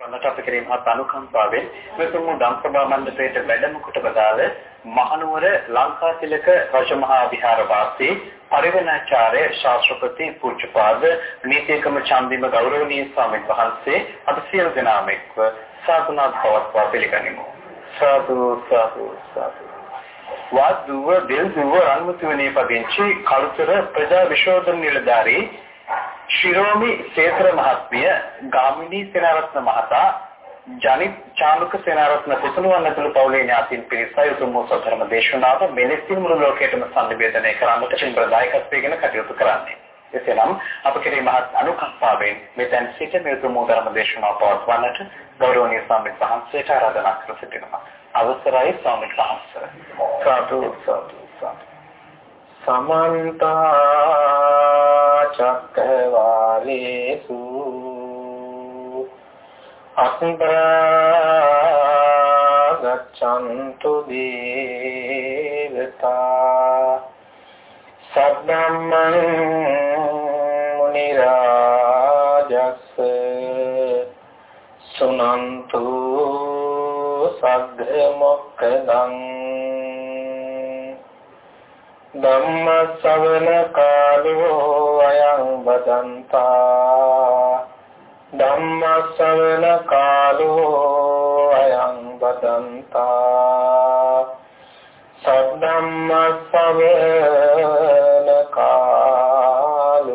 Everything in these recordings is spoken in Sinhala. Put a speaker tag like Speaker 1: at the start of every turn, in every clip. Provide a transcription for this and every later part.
Speaker 1: වන්නට අප කෙරෙහි මහත් අනුකම්පාවෙන් මෙතුම් ධම්සභා මණ්ඩපයේට වැඩම කොට බදාළ මහනුවර ලංකාතිලක රජමහා විහාරවාසී පරිවර්ණාචාර්ය ශාස්ත්‍රපති පූජ්‍යපාද නීතියකම චන්දිම ගෞරවනීය ස්වාමීන් වහන්සේ අප සියලු දෙනාම එක්ව සාදුනාත් පවත්වා පිළිගනිමු. සාදු සාදු සාදු. වාදුව දෙල්දුව රන්මුතුවනේ පදිංචි කලුතර ප්‍රජා විශෝධන නිලධාරී ශිරෝමි සේතර මහත්මිය ගාමිණී සේනාරත්න මහතා ජනිත් චාලුක සේනාරත්න පුතුණුවන් ඇතුළු පවුලේ ඥාතීන් පිරිසයි උතුම් වූ සතරම දේශනාව මෙලෙසින් මුළු ලෝකයටම සංනිවේදනය කරන්නට චින්බ්‍රදායකත්වයෙන් කටයුතු කරන්නේ. එසේනම් අප කෙරෙහි මහත් අනුකම්පාවෙන් මෙතෙන් සිට මේ උතුම් වූ ධර්ම දේශනාව පවත්වන්නට ගෞරවනීය ස්වාමීන් වහන්සේට ආරාධනා කර සිටිනවා. අවසරයි ස්වාමීන් වහන්සේ. සාදු සාදු සාදු. සමන්ත චක්කවාලේසු අත්පරා ගච්ඡන්තු දේවතා සබ්බම්මං මුනි රාජස් සුනන්තු සග්ග මොක්කදං ධම්ම ශ්‍රවණ කාලෝ අයං බදන්තා ධම්ම ශ්‍රවණ කාලෝ අයං බදන්තා සද්ධම්ම ශ්‍රවණ කාලෝ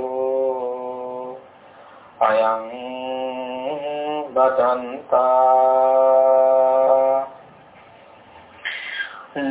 Speaker 1: අයං බදන්තා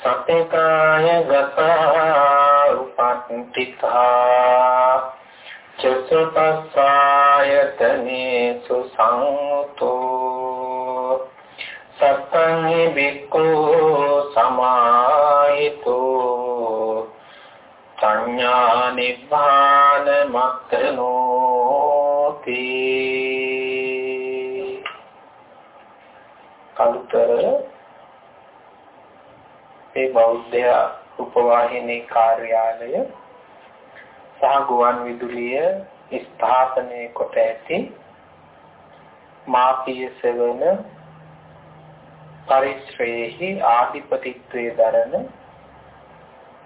Speaker 1: සතේකාය ගතා උපත්තිතා චසුපස්සායතනේසු සංතෝ සත්තං බික්ඛු සමාහිතෝ සංඥා නිබ්බාන මත්තනෝති. කලුතර ඒ බෞද්ධ උපවාහිනී කාර්යාලය සහ ගුවන් විදුලිය ස්ථාපනය කොට ඇති මාපිය සෙවන පරිශ්‍රයේහි ආධිපතිත්වයේ දරන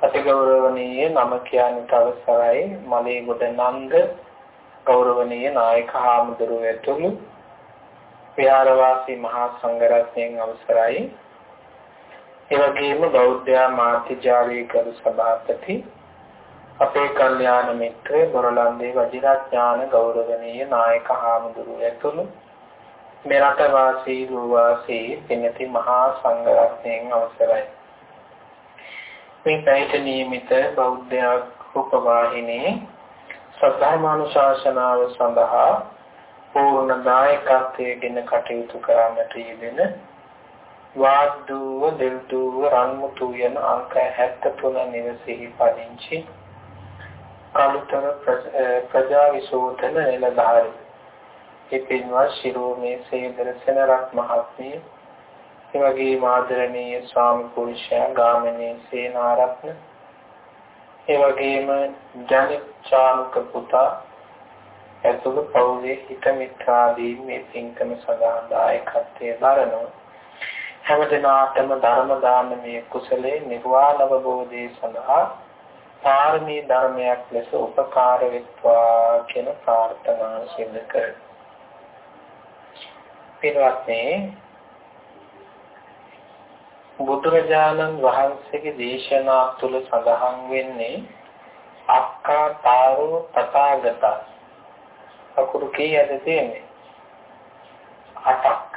Speaker 1: අතිගෞරවනීය නම කියන්නට අවසරයි මලේගොඩ නන්ද ගෞරවනීය නායක හාමුදුරුවෝ ඇතුළු විහාරවාසී මහා සංඝරත්නයන් අවසරයි. එවැගේම බෞද්ධ මාත්‍යාලයේ කරු සභාපති අපේ කල්යාණ මිත්‍ර බොරලන්දේ වජිරඥාන ගෞරවනීය නායක හාමුදුරුවෝ ඇතුළු මෙරට වාසී ගෝවාසී පින්ති මහා සංඝරත්නයන් අවසරයි. මේ පැයට නියමිත බෞද්ධ රූපවාහිනී සද්ධර්මානුශාසනාව සඳහා පූර්ණ දායකත්වයෙන් කටයුතු කරන්නට යෙදෙන වාද්දුව දෙල්දුව රන්මුතු යන අංක 73 නිවසේහි පදිංචි. කලුතර ප්‍රජා විශෝධන නිලධාරී. ඉපින්වා ශිරෝමේ සේදර සෙනරත් මහත්මිය. එවැගේ ආදරණීය ස්වාමි පුරුෂයා ගාමිණී සේනාරත්න. එවැගේම ජනිත් චානුක පුතා ඇතුළු පවුලේ හිත මිත්‍රාදී මේ පින්කම සඳහා දායකත්වයේ දරනවා. හැම දිනාටම ධර්ම දානමය කුසලේ නිර්වාණ අවබෝධය සඳහා පාරමී ධර්මයක් ලෙස උපකාර වෙත්වා කියන ප්‍රාර්ථනාව සිදු කරමි. පින්වත්නි බුදුරජාණන් වහන්සේගේ දේශනා තුළ සඳහන් වෙන්නේ අක්කා තාරෝ තථාගත අකුරු කීයද තියෙන්නේ? අටක්.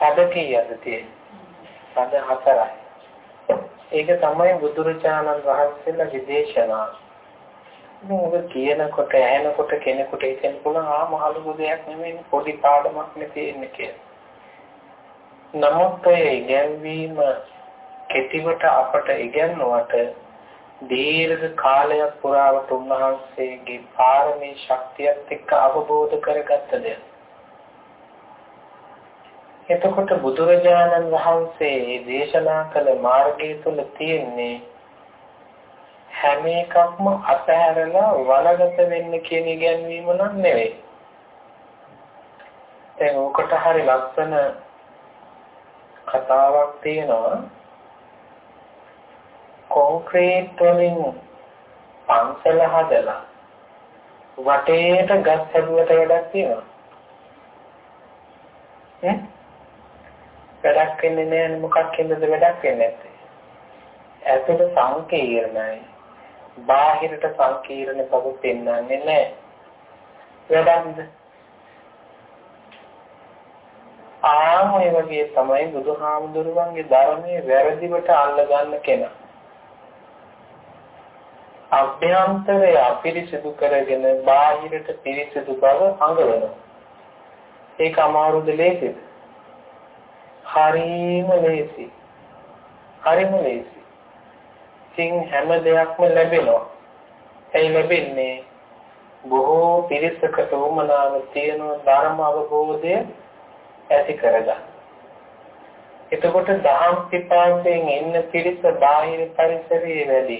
Speaker 1: පද කීයද තියෙන්නේ? පද හතරයි. ඒක තමයි බුදුරජාණන් වහන්සේලා විදේශනා. මොකද කියනකොට ඇහෙනකොට කෙනෙකුට හිතෙන්න පුළුවන් ආ මහලු දෙයක් නෙමෙයි පොඩි පාඩමක් නේ තියෙන්නේ කියලා. නමුත් ඒ ඉගැන්වීම කෙටිවට අපට ඉගැන්වුවට දීර්ඝ කාලයක් පුරාවට උන්වහන්සේගේ පාරමී ශක්තියත් එක්ක අවබෝධ කරගත්ත දෙයක්. එතකොට බුදුරජාණන් වහන්සේ දේශනා කළ මාර්ගය තුල තියෙන්නේ හැම එකක්ම අතහැරලා වලගත වෙන්න කියන ඉගැන්වීම නම් නෙවෙයි. දැන් උකට හරි ලස්සන කතාවක් තියෙනවා. කොන්ක්‍රීට් වලින් පන්සල හදලා වටේට ගස් හැදුවට වැඩක් තියෙනවා. ඈ වැඩක් වෙන්නේ නැහැ මොකක් හින්දාද වැඩක් වෙන්නේ නැත්තේ? ඇතුළ සංකීර්ණයි. බාහිරට සංකීර්ණ බව පෙන්වන්නේ නැහැ. වැඩක්ද? ආන් ඔය වගේ තමයි බුදුහාමුදුරුවන්ගේ ධර්මයේ වැරදිවට අල්ලගන්න කෙනා. අභ්‍යන්තරය අපිරිසිදු කරගෙන බාහිරට පිරිසිදු බව අඟවනවා. ඒක අමාරුද ලේසිද? හරීම ලේසි. හරිම ලේසි. ඉතින් හැම දෙයක්ම ලැබෙනවා. ඒ ලැබෙන්නේ බොහෝ පිරිසකට උමනාව තියෙන ධර්ම අවබෝධය ඇති කරගන්න. එතකොට දහම් පිපාසයෙන් ඉන්න පිරිස බාහිර පරිසරයේ වැඩි.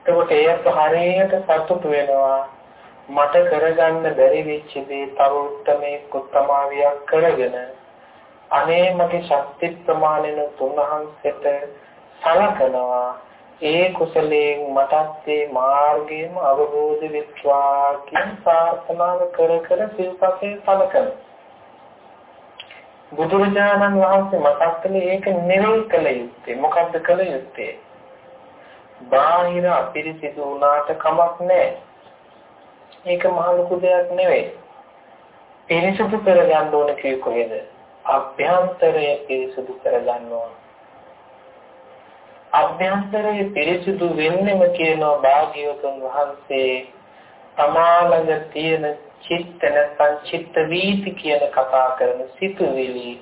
Speaker 1: එතකොට ඒත් හරියට සතුටු වෙනවා. මට කරගන්න බැරි වෙච්ච දේ තව උත්තරමේ උත්තමාවියක් කරගෙන අනේ මගේ ශක්ති ප්‍රමාණෙන තුන්වහන්සේට සලකනවා. ඒ කුසලයෙන් මටත් ඒ මාර්ගයම අවබෝධ වෙත්වා කියන ප්‍රාර්ථනාව කර කර සිල්පසේ සලකන. බුදුරජාණන් වහන්සේ මතක් කළේ ඒක නෙවෙයි කළ යුත්තේ. මොකද්ද කළ යුත්තේ? බාහිර අපිරිසිදු වුණාට කමක් නැහැ. ඒක මහ ලොකු දෙයක් නෙවෙයි. පිරිසිදු කරගන්න ඕන කිය කොහෙද? අභ්‍යන්තරය පිරිසිදු කරගන්න ඕන අභ්‍යන්තරයේ පිරිසිදු වෙන්නෙම කියනවා භාග්‍යවතුන් වහන්සේ තමාලඟ තියෙන චිත්ත නැත්නම් චිත්ත වීති කියන කතා කරන සිතුවිලි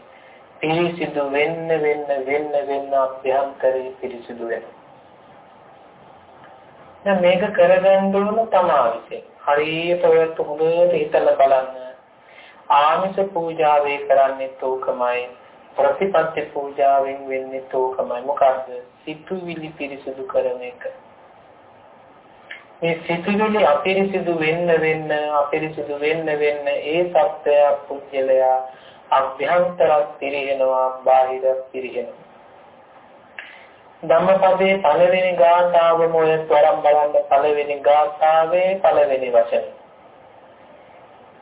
Speaker 1: පිරිසිදු වෙන්න වෙන්න වෙන්න වෙන්න අභ්‍යන්තරයේ පිරිසිදු වෙනවා. දැන් මේක කරගන්න ඕන තමා විසින්. හරියට ඔයත් හොඳට හිතලා බලන්න. ආමිෂ පූජාවේ කරන්නේ තෝකමයි. ප්‍රතිපත්ති පූජාවෙන් වෙන්නේ තෝකමයි. මොකද්ද? සිතුවිලි පිරිසිදු කරන එක. මේ සිතුවිලි අපිරිසිදු වෙන්න වෙන්න අපිරිසිදු වෙන්න වෙන්න ඒ සත්‍යය පුජ්‍යලයා අභ්‍යන්තරක් පිරිනනවා බාහිරක් පිරිනනවා ධම්මපදයේ පළවෙනි ගාථාවම ඔය තරම් බලන්න පළවෙනි ගාථාවේ පළවෙනි වචන.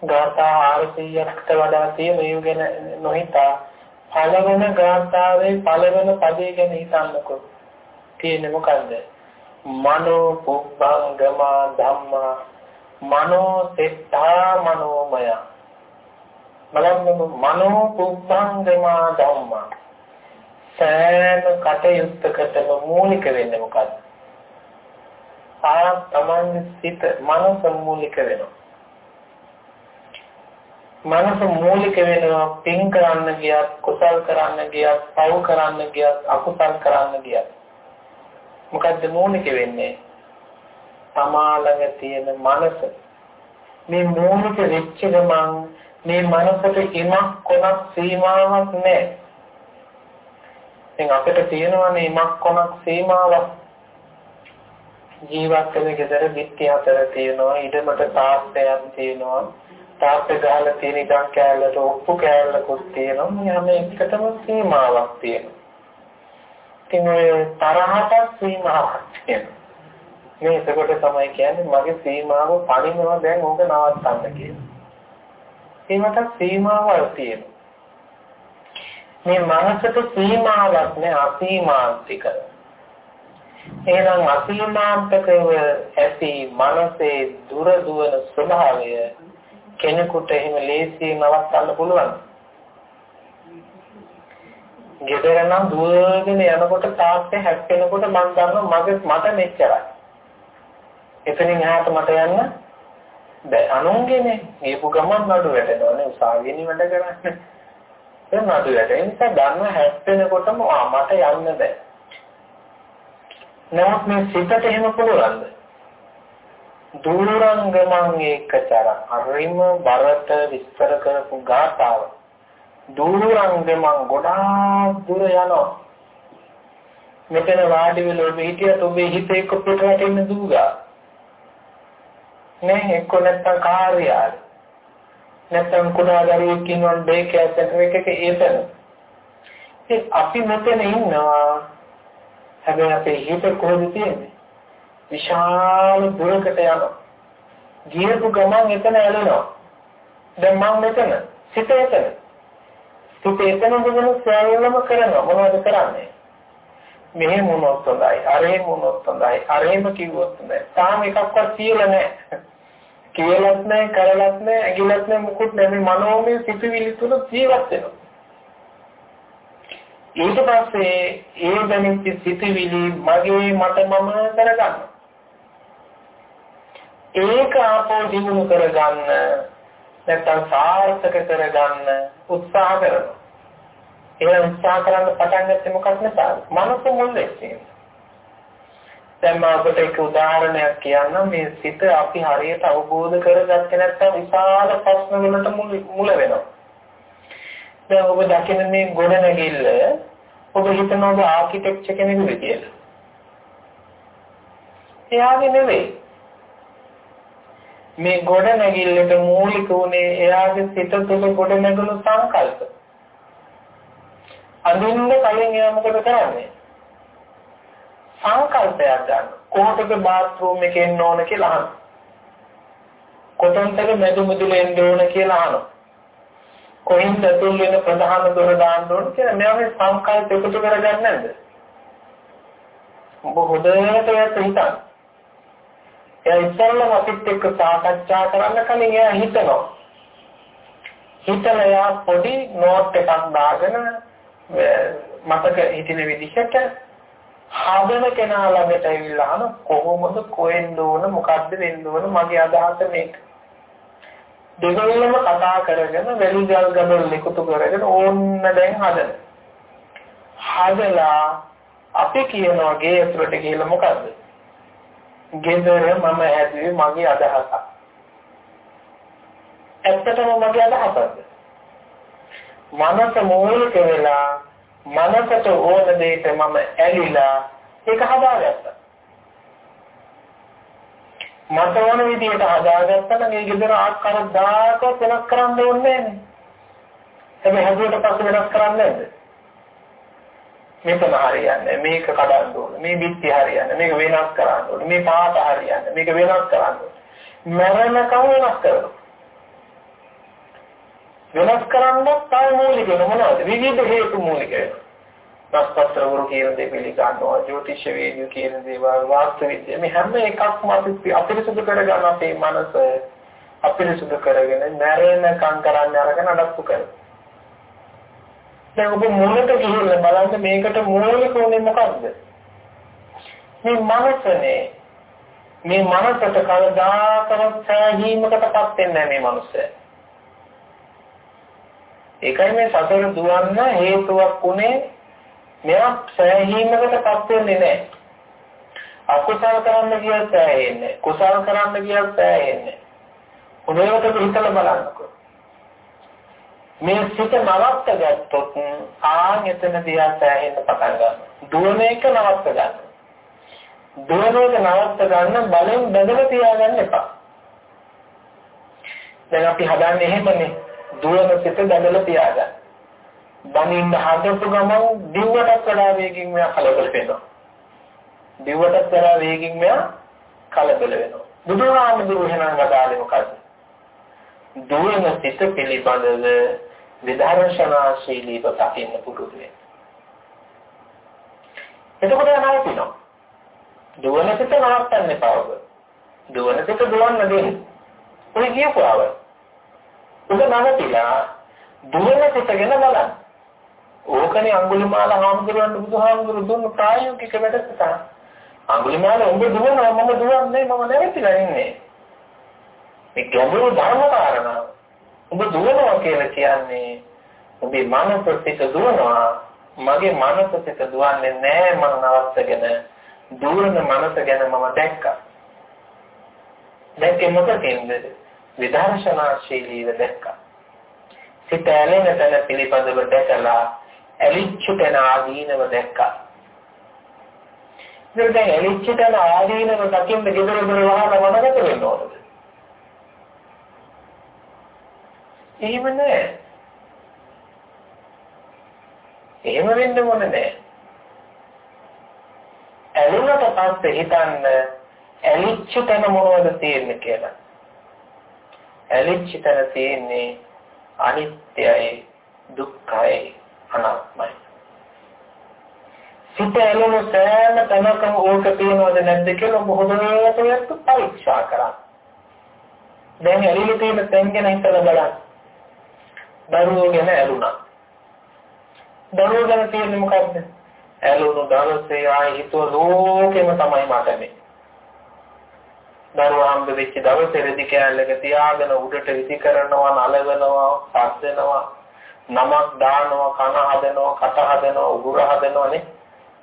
Speaker 1: ගාථා 400කට වඩා තියෙන මේ ගැන නොහිතා පළවෙන ගාථාවේ පළවෙන පදේ ගැන හිතන්නකෝ. තියෙන්නේ මොකද්ද? මනෝ පුබ්බංගමා ධම්මා මනෝ සිතා මනෝමය. බලන්න මනෝ පුබ්බංගමා ධම්මා. සෑම කටයුත්තකටම මූලික වෙන්නේ මොකද්ද? ආ තමන් සිත මනස මූලික වෙනවා. මනස මූලික වෙනවා පින් කරන්න ගියත් කුසල් කරන්න ගියත් පව් කරන්න ගියත් අකුසල් කරන්න ගියත්. මොකද්ද මූලික වෙන්නේ? තමා ළඟ තියෙන මනස. මේ මූලික වෙච්ච ගමන් මේ මනසට ඉමක් කොනක් සීමාවක් නැහැ. දැන් අපිට තියෙනවනේ ඉමක් කොනක් සීමාවක්. ජීවත් වෙන ගෙදර පිටි හතර තියෙනවා ඉඩමට තාත්තයක් තියෙනවා. තාප්පේ ගහලා තියෙන ඉඩම් කෑල්ලට ඔප්පු කෑල්ලකුත් තියෙනවා. මේ හැම එකටම සීමාවක් තියෙනවා. ඉතින් ඔය තරහට සීමාවක් තියෙනවා. මේ එතකොට තමයි කියන්නේ මගේ සීමාව පරිණව දැන් ඕක නවත්තන්න කියලා. ඒකට සීමාවක් තියෙනවා. මේ මනසට සීමාවක් නෑ අසීමාන්තික. එහෙනම් අසීමාන්තකව ඇති මනසේ දුර දුවන ස්වභාවය කෙනෙකුට එහෙම ලේසියෙන් අවස්ථන්න පුළුවන්. ගෙදර නම් දුවගෙන යනකොට තාත්තේ හැප්පෙනකොට මම දන්නවා මගේ මට මෙච්චරයි. එතනින් එහාට මට යන්න බෑ. අනුන්ගේනේ ගියපු ගමන් නඩු වැටෙනවානේ උසාවියනේ වැඩ කරන්නේ. ඒ නඩු වැටෙන නිසා ගන්න හැප්පෙනකොටම ආ මට යන්න බෑ. නමුත් මේ සිතට එහෙම පුළුවන්ද? දුරංගමං ඒකචර හරිම බරට විස්තර කරපු ගාථාව. දුරංගමං ගොඩාක් දුර යනවා. මෙතන වාඩි වෙලා ඔබ හිටියත් ඔබේ හිතේ කොපිට වැටෙන්න දුගා. නේ එක්ක නැත්තම් කාර්යාලය. නැත්තම් කුඩා දරුවෙක් ඉන්නවන් ඩේ කෑර් සෙන්ටර් එකක ඒතන. ඉතින් අපි මෙතන ඉන්නවා. හැබැයි අපේ හිත කොහෙද තියෙන්නේ? විශාල දුරකට යනවා. ගියපු ගමන් එතන ඇලෙනවා. දැන් මම මෙතන සිත එතන. සිත එතන දුන්න සෑයෙන්නම කරනවා. මොනවද කරන්නේ? මෙහෙම වුණොත් හොඳයි. අරහෙම වුණොත් හොඳයි. අරහෙම කිව්වොත් හොඳයි. තාම එකක්වත් කියලා නැහැ. කියලත් නැහැ, කරලත් නැහැ, ඇඟිලත් නැහැ මුකුත් නැහැ. මේ මනෝමය සිතුවිලි තුල ජීවත් වෙනවා. ඊට පස්සේ ඒ දැනෙච්ච සිතුවිලි මගේ මට මම කරගන්නවා. ඒක ආපෝ දිනු කරගන්න නැත්නම් සාර්ථක කරගන්න උත්සාහ කරනවා. ඒ උත්සාහ කරන්න පටන් ගත්තේ මොකක් නිසාද? මනස මුල් වෙන්නේ. දැන් මම ඔබට එක උදාහරණයක් කියන්නම් මේ සිත අපි හරියට අවබෝධ කරගත්තේ නැත්නම් විශාල ප්‍රශ්න වලට මුල වෙනවා. දැන් ඔබ දකින මේ ගොඩනැගිල්ල ඔබ හිතනවා ආකිටෙක්චර් කෙනෙකුද කියලා. එයාගේ නෙවෙයි. මේ ගොඩනැගිල්ලට මූලික උනේ එයාගේ සිත තුළ ගොඩනැගුණු සංකල්ප. අඳින්න කලින් එයා මොකද කරන්නේ? සංකල්පයක් ගන්න. කොහොමද බාත්රූම් එකේ එන්න ඕන කියලා අහනවා. කොතනටද මැදු මුදුල එන්න ඕන කියලා අහනවා. කොහෙන්ද තුන් වෙන ප්‍රධාන දොර දාන්න ඕන කියලා මෙයාගේ සංකල්ප එකතු කරගන්නේ නැද්ද? ඔබ හොඳට යත් හිතන්න. එයා ඉස්සෙල්ලම අපිත් එක්ක සාකච්ඡා කරන්න කලින් එයා හිතනවා. හිතලා එයා පොඩි නෝට් එකක් දාගෙන මතක හිටින විදිහට හදන කෙනා ළඟට ඇවිල්ලා අහන කොහොමද කොහෙන්ද ඕන මොකද්ද වෙන්න ඕන මගේ අදහස මේක. දෙගොල්ලම කතා කරගෙන වැලි ගල් ගබල් එකතු කරගෙන ඕන්න දැන් හදන. හදලා අපි කියනවා ගේ ඇතුළට කියලා මොකද්ද? ගෙදර මම හැදුවේ මගේ අදහසක්. ඇත්තටම මගේ අදහසක්ද? මනස මූලික වෙලා මනසට ඕන දෙයට මම ඇලිලා ඒක හදාගත්තා. මට ඕන විදිහට හදාගත්තා නම් ඒ ගෙදර ආකාර දායක වෙනස් කරන්න ඕනේ නැහැ. හැබැයි හදුවට පස්සේ වෙනස් කරන්නේ නැද්ද? මෙතන හරියන්නේ. මේක කඩන්න ඕනේ. මේ බිත්ති හරියන්නේ. මේක වෙනස් කරන්න ඕනේ. මේ පාට හරියන්නේ. මේක වෙනස් කරන්න ඕනේ. මරණකම් වෙනස් කරනවා. වෙනස් කරන්න තව මූලික මොනවද? විවිධ හේතු මූලික වෙනවා. රස්පත්‍රවරු කියන දේ පිළිගන්නවා, ජ්‍යොතිෂ වේදිය කියන දේවල්, වාස්තු විද්‍යාව මේ හැම එකක්ම අපි අපිරිසුදු කරගන්න අපේ මනස අපිරිසුදු කරගෙන මැරෙනකම් කරන්න අරගෙන අඩප්පු කරනවා. දැන් ඔබ මූලික ගිහිල්ලා බලන්න මේකට මූලික උනේ මොකද්ද? මේ මනසනේ මේ මනසට කවදාකවත් සෑහීමකටපත් වෙන්නේ නැහැ මේ මනුස්සයා. ඒකයි මේ සතර දුවන්න හේතුවක් උනේ මෙයා සෑහීමකටපත් වෙන්නේ නැහැ. අකුසල් කරන්න කියත් සෑහෙන්නේ. කුසල් කරන්න කියත් සෑහෙන්නේ. හොඳට හිතලා බලන්නකෝ. මේ සිත නවත්ත ගත්තොත් ආන් එතනදී සෑහෙන්න පටන් ගන්නවා. දුවන එක නවත්ත ගන්න. දුවන එක නවත්ත ගන්න බලෙන් බඳලා තියාගන්න එපා. දැන් අපි හදන්නේ එහෙමනේ. දුවන සිත බඳලා තියාගන්න. බනින්න හදපු ගමන් දිව්වටත් වඩා වේගින් මෙයා කලබල වෙනවා. දිව්වටත් වඩා වේගින් මෙයා කලබල වෙනවා. බුදුහාමුදුරුවෝ එහෙනම් වදාළේ මොකද්ද? දුවන සිත පිළිබඳව විදර්ශනාශීලීව දකින්න පුරුදු වෙන්න. එතකොට නවතිනවා. දුවන සිත නවත්තන්න එපා ඔබ. දුවන සිත දුවන්න දෙන්න. ඔය කියපුවාව. ඔබ නවතිලා දුවන සිත ගැන බලන්න. ඕකනේ අඟුලිමාල හාමුදුරුවන්ට බුදුහාමුදුරු දුන්න ප්‍රායෝගික වැඩසටහන. අඟුලිමාල උඹ දුවනවා මම දුවන්නේ මම නැවතිලා ඉන්නේ. මේ ගැඹුරු ධර්ම කාරණා. උඹ දුවනවා කියලා කියන්නේ උඹේ මනස පිට දුවනවා. මගේ මනස පිට දුවන්නේ නෑ මම නවත්තගෙන දුවන මනස ගැන මම දැක්කා. දැක්කේ මොකකින්ද? විදර්ශනාශීලීව දැක්කා. සිත ඇලෙන තැන පිළිබඳව දැකලා ඇලිච්ච තැන ආදීනව දැක්කා. ඉතින් දැන් ඇලිච්ච තැන ආදීනව දකින්න ගෙදර දොර වහලා මොනවද වෙන්න එහෙම නෑ. එහෙම වෙන්න ඕන නෑ. ඇලුනට පස්සේ හිතන්න ඇලිච්ච තැන මොනවද තියෙන්නේ කියලා. ඇලිච්ච තැන තියෙන්නේ අනිත්‍යයි දුක්ඛයි අනාත්මයි. සිත ඇලෙන සෑම තැනකම ඕක තියෙනවද නැද්ද කියලා බොහොමකට පරීක්ෂා කරා. දැන් ඇලිලි තියෙන තැන් ගැන හිතලා බලන්න. දරුවෝ ගැන ඇලුනා. දරුවෝ ගැන තියෙන්නේ මොකද්ද? ඇලුණු දවසේ ආයි හිතුව ලෝකෙම තමයි මට මේ. දරුවා හම්බ වෙච්ච දවසේ රෙදි කෑල්ලක තියාගෙන උඩට විසි කරනවා නලවනවා පස් වෙනවා නමක් දානවා කන හදනවා කට හදනවා උගුර හදනවා නේ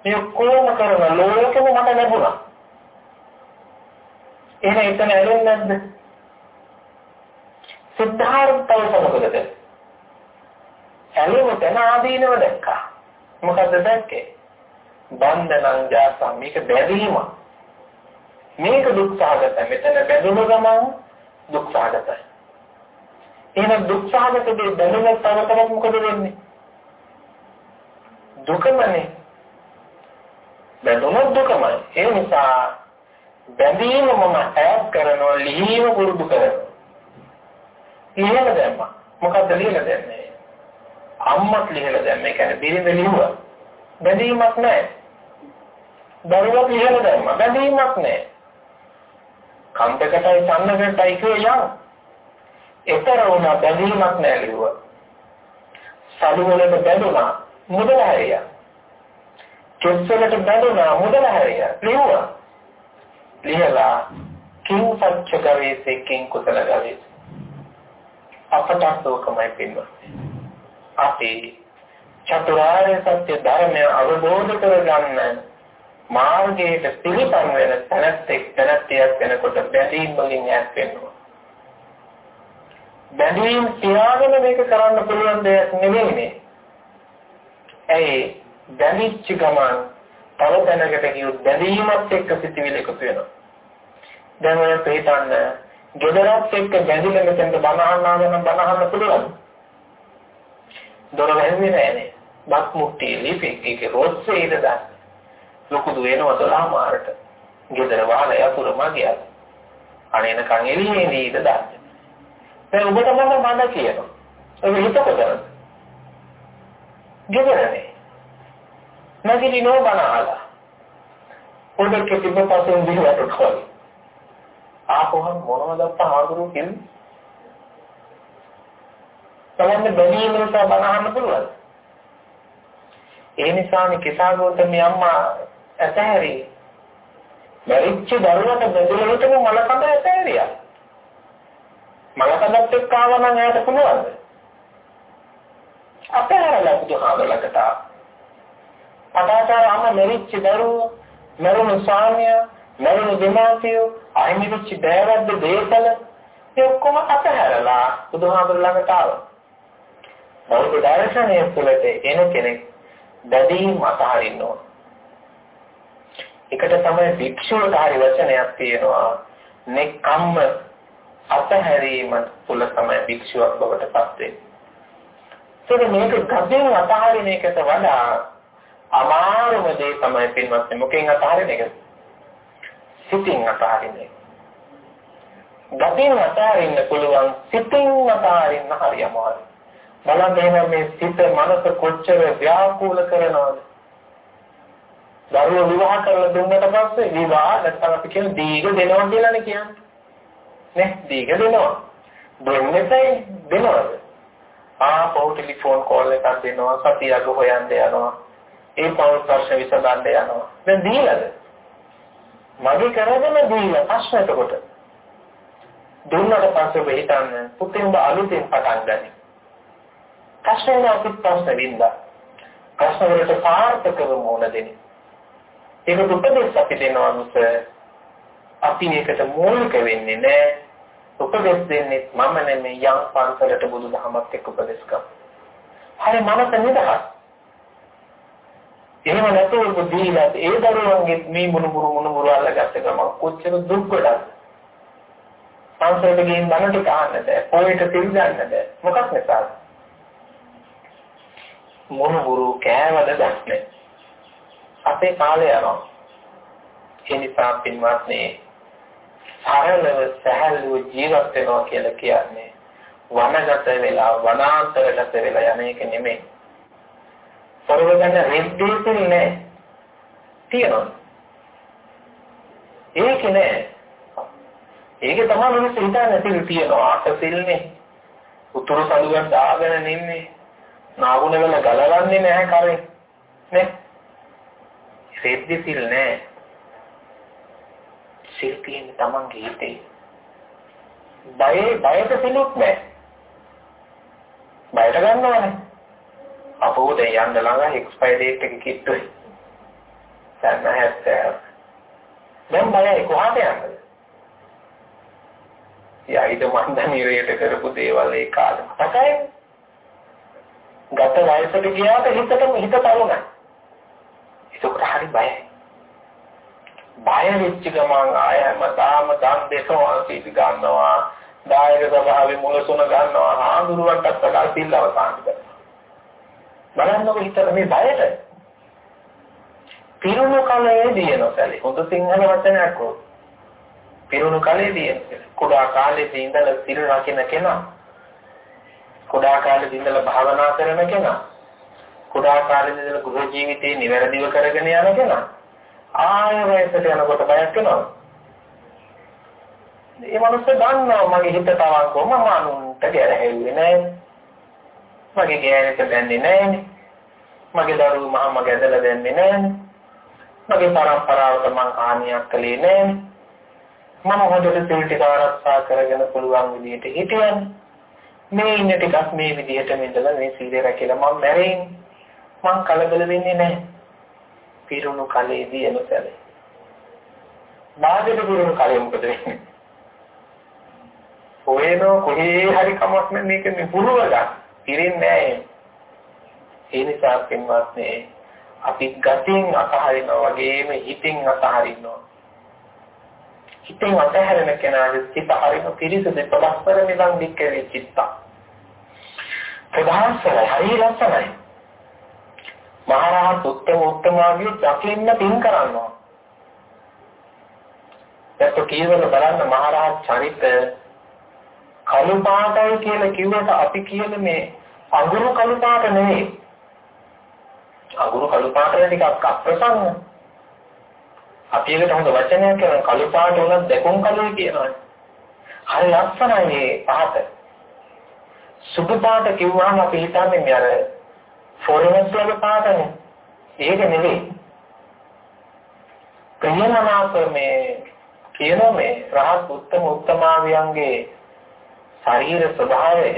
Speaker 1: මේ කොහොම කරන ලෝකෙම මට ලැබුණා එහෙනම් එතන ඇලෙන්නේ නැද්ද සිද්ධාර්ථව සමගද ඇලෙම තන ආදීනව දැක්කා මොකද්ද දැක්කේ බන්ධනං ජාසම් මේක බැඳීමක් මේක දුක්ඛාගතයි. මෙතන බැඳුන ගමන් දුක්ඛාගතයි. එහෙනම් දුක්ඛාගතේ බැඳුන තව තවත් මොකද වෙන්නේ? දුකමනේ. බැඳුන දුකමයි. ඒ නිසා බැඳීම මම ඈත් කරනවා ලිහිම පුරුදු කරනවා. ලියලා දැම්මා. මොකද්ද ලියලා දැම්මේ? අම්මත් ලියලා දැම්මේ. ඒ කියන්නේ බිරිඳ ලියුවා. බැඳීමක් නැහැ. දරුවා ලියලා දැම්මා. බැඳීමක් නැහැ. කන්දකටයි සන්නකටයි කියෝ යන. ඒතර උන බැඳීමක් නෑ ලිව්වා. සතු වලට බැඳුනා මුදල හැරියා. කෙස්සලට බැඳුනා මුදල හැරියා. ලිව්වා. ලියලා කිං සච්ච ගවේසේ කිං කුසල ගවේසේ. අපට සෝකමයි පින්වත්. අපි චතුරාර්ය සත්‍ය ධර්මය අවබෝධ කරගන්න මාර්ගයට පිළිපන් වෙන තැනැත්තෙක් තැනැත්තියක් වෙනකොට බැඳීම් වලින් ඈත් වෙනවා. බැඳීම් තියාගෙන මේක කරන්න පුළුවන් දෙයක් නෙමෙයි මේ. ඇයි බැඳිච්ච ගමන් තව තැනකට ගියොත් බැඳීමත් එක්ක සිතිවිලි එකතු වෙනවා. දැන් ඔය පිටන්න ගෙදරත් එක්ක බැඳිලා මෙතෙන්ට බණ අහන්න බණ අහන්න පුළුවන්. දොර වැහුවේ නෑනේ. බක් මුට්ටිය ලිපිකේ රොස්සේ ඉඳ දාන්න. ලොකුදු වෙනවා 12 මාරට. ගෙදර වහල යතුර මගියක්. අනේනකන් එළියේ නේද දාන්නේ. දැන් ඔබට මම මම කියනවා. ඔබ හිතකොටද? ගෙදරනේ. නැගිලි නෝ බනහලා. පොඩක් තිබ්බපස්සෙන් දිහාට කොයි. ආපහු මොනවද අපහාදුරු කියන්නේ? තමන්න බැඳීම නිසා බනහන්න පුළුවන්. ඒ නිසානේ කිසాగෝතමී අම්මා ඇතහැරි. මරිච්ච දරුවට බෙදලා හිටපු මලකඳ ඇතහැරියා. මලකඳත් එක්ක ආව නම් එයාට පුළුවන්ද? අපහැරලා බුදුහාමලකට. පදාචාරාම මරිච්ච දරුවෝ, මරුණු ස්වාමිය, මරුණු දෙමාපියෝ, අහිමිච්ච බෑවද්ද දේපල ඒ ඔක්කොම අපහැරලා බුදුහාමලකට ආවා. බෞද්ධ දර්ශනය තුළට එන කෙනෙක් දැදීම් අතහරින්න ඕන. එකට තමයි වික්ෂුවට හරි වචනයක් තියෙනවා. නෙක්ඛම්ම අතහැරීම තුල තමයි වික්ෂුවක් බවට පත් වෙන්නේ. මේක ගබෙන් අතහරින එකට වඩා අමාරුම දේ තමයි පින්වත්නි මොකෙන් අතහරින එක? සිතින් අතහරින එක. ගබෙන් අතහරින්න පුළුවන් සිතින් අතහරින්න හරි අමාරුයි. බලන්න මේ සිත මනස කොච්චර ව්‍යාකූල කරනවද? දරුවෝ විවාහ කරලා දුන්නට පස්සේ විවාහ නැත්නම් අපි කියන දීග දෙනවා කියලානේ කියන්නේ. නේ දීග දෙනවා. දෙන්නෙතයි දෙනවද? ආපහු ටෙලිෆෝන් කෝල් එකක් දෙනවා සතියක හොයන්න යනවා. ඒ පෞල් ප්‍රශ්න විසඳන්න යනවා. දැන් දීලාද? මගේ කරගෙන දීලා ප්‍රශ්න එතකොට. දුන්නට පස්සේ ඔබ හිතන්න පුතේ උඹ අලුතෙන් පටන් ගනි. ප්‍රශ්නේ අපිට ප්‍රශ්න වින්දා. ප්‍රශ්න වලට සාර්ථකව මුහුණ දෙන්න. ඒක උපදෙස් අපි දෙනවා මිස අපි ඒකට මූලික වෙන්නේ නැහැ. උපදෙස් දෙන්නේ මම නෙමෙයි යම් පන්සලට බුදුදහමත් එක්ක උපදෙස් කරා. හරි මනස නිදහස්. එහෙම නැතුව බුද්ධිලා ඒ දරුවන්ගේ මේ මුණුමුරු මුණුමුරු අල්ලගත්ත ගම කොච්චර දුක් ගොඩක්. පන්සලට ගිහින් බණ ටික අහන්න බෑ. පොයට පිළ ගන්න බෑ. මොකක් නිසාද? මුණුමුරු කෑවද දැක්නේ. අපේ කාලය යනවා. ඒ නිසා පින්වත්නි සරලව සහැල්ලුව ජීවත් වෙනවා කියලා කියන්නේ වනගත වෙලා වනාන්තරගත වෙලා යන එක නෙමෙයි. පොරව ගන්න රෙද්දේසෙල් නෑ. තියෙනවා. ඒක නෑ. ඒක තමයි මිනිස්සු හිතන්නේ තියෙන තියෙනවා. අටසිල්නේ. උතුරු සළුවක් දාගෙන නින්නේ. නාගුණ වල ගලවන්නේ නැහැ කරේ. නේ? රෙද්දේසිල් නෑ. සිල් තියෙන තමන්ගේ හිතේ. බය බයට සිලුත් නෑ. බයට ගන්නවනේ. අපෝ දැන් යන්න ළඟ එක්ස්පයර් ඩේට් එක කිට්ටුයි. දැන් නැහැ දැන් බයයි කොහාට යන්නද? යයිද මන්දනීරයට කරපු දේවල් ඒ කාලේ මතකයි. ගත වයසට ගියාට හිතටම හිත තරුණයි. ඒක හරි බයයි. බය වෙච්ච ගමන් ආය හැමදාම දන් දෙසවා සීටි ගන්නවා. දායක සභාවේ මුලසුන ගන්නවා. ආඳුරුවන්ටත් වඩා සිල් අවසන් කරනවා. බලන්නකො හිතට මේ බයට. පිරුණු කලයේදී එනසලි. හොඳ සිංහල වචනයක් ඕක. පිරුණු කලයේදී කුඩා කාලේදී ඉඳලා සිල් රකින්න කෙනා. කුඩා කාලේදී ඉඳලා භාවනා කරන කෙනා. කුඩා කාලේදී ඉඳලා ගෘහ ජීවිතේ නිවැරදිව කරගෙන යන කෙනා. ආය වයසට යනකොට බයක් වෙනවා. මේ මනුස්සය දන්නවා මගේ හිත තවන් කොහොම මනුන්ට ගැරහෙන්නේ නැහැ. මගේ ගෑණිට දැන්නේ නැහැනේ. මගේ දරුවෝ මහම ගැදලා දැන්නේ නැහැනේ. මගේ පරම්පරාවට මං හානියක් කළේ නැහැනේ. මම හොඳට සිල් ටික ආරක්ෂා කරගෙන පුළුවන් විදිහට හිටියන්නේ. මේ ඉන්න ටිකක් මේ විදිහට මෙදලා මේ සීලය රැකලා මම මැරෙන්නේ. මං කලබල වෙන්නේ නැහැ. පිරුණු කලයේදී එනසලේ. බාහිර පිරුණු කලයේ මොකද වෙන්නේ? හොයනෝ කොහේ හරි කමක් නැහැ මේක මේ පුරුව ගන්න. පිරෙන්නේ නැහැ. ඒ නිසා පින්වත්නි අපි ගතින් අතහරිනවා වගේම හිතින් අතහරිනවා. හිතෙන් අතහැරෙන කෙනාගේ සිත හරිම පිරිසුදු පරස්පර නිවන් දික්කේ චිත්ත. ප්‍රධානසරයි හරි ලස්සනයි. මහරහත් උත්තම උත්තමාගේ දකින්න පින් කරනවා. ඒත් කීවල බලන්න මහරහත් චරිත කළු පාටයි කියලා කිව්වට අපි කියන මේ අඟුරු කළු පාට නෙවෙයි. අඟුරු කළු පාට ටිකක් අප්‍රසන්න. අපි ඒකට හොඳ වචනයක් කියන කළු පාට උනත් දෙකුම් කළුයි කියනවා. හරි ලස්සනයි මේ පාට. සුදු පාට කිව්වම අපි හිතන්නේ මේ අර ෆොරනස් වගේ පාටනේ. ඒක නෙවෙයි. ප්‍රියමනාප මේ කියන මේ රහත් උත්තම උත්තමාවියන්ගේ ශරීර ස්වභාවය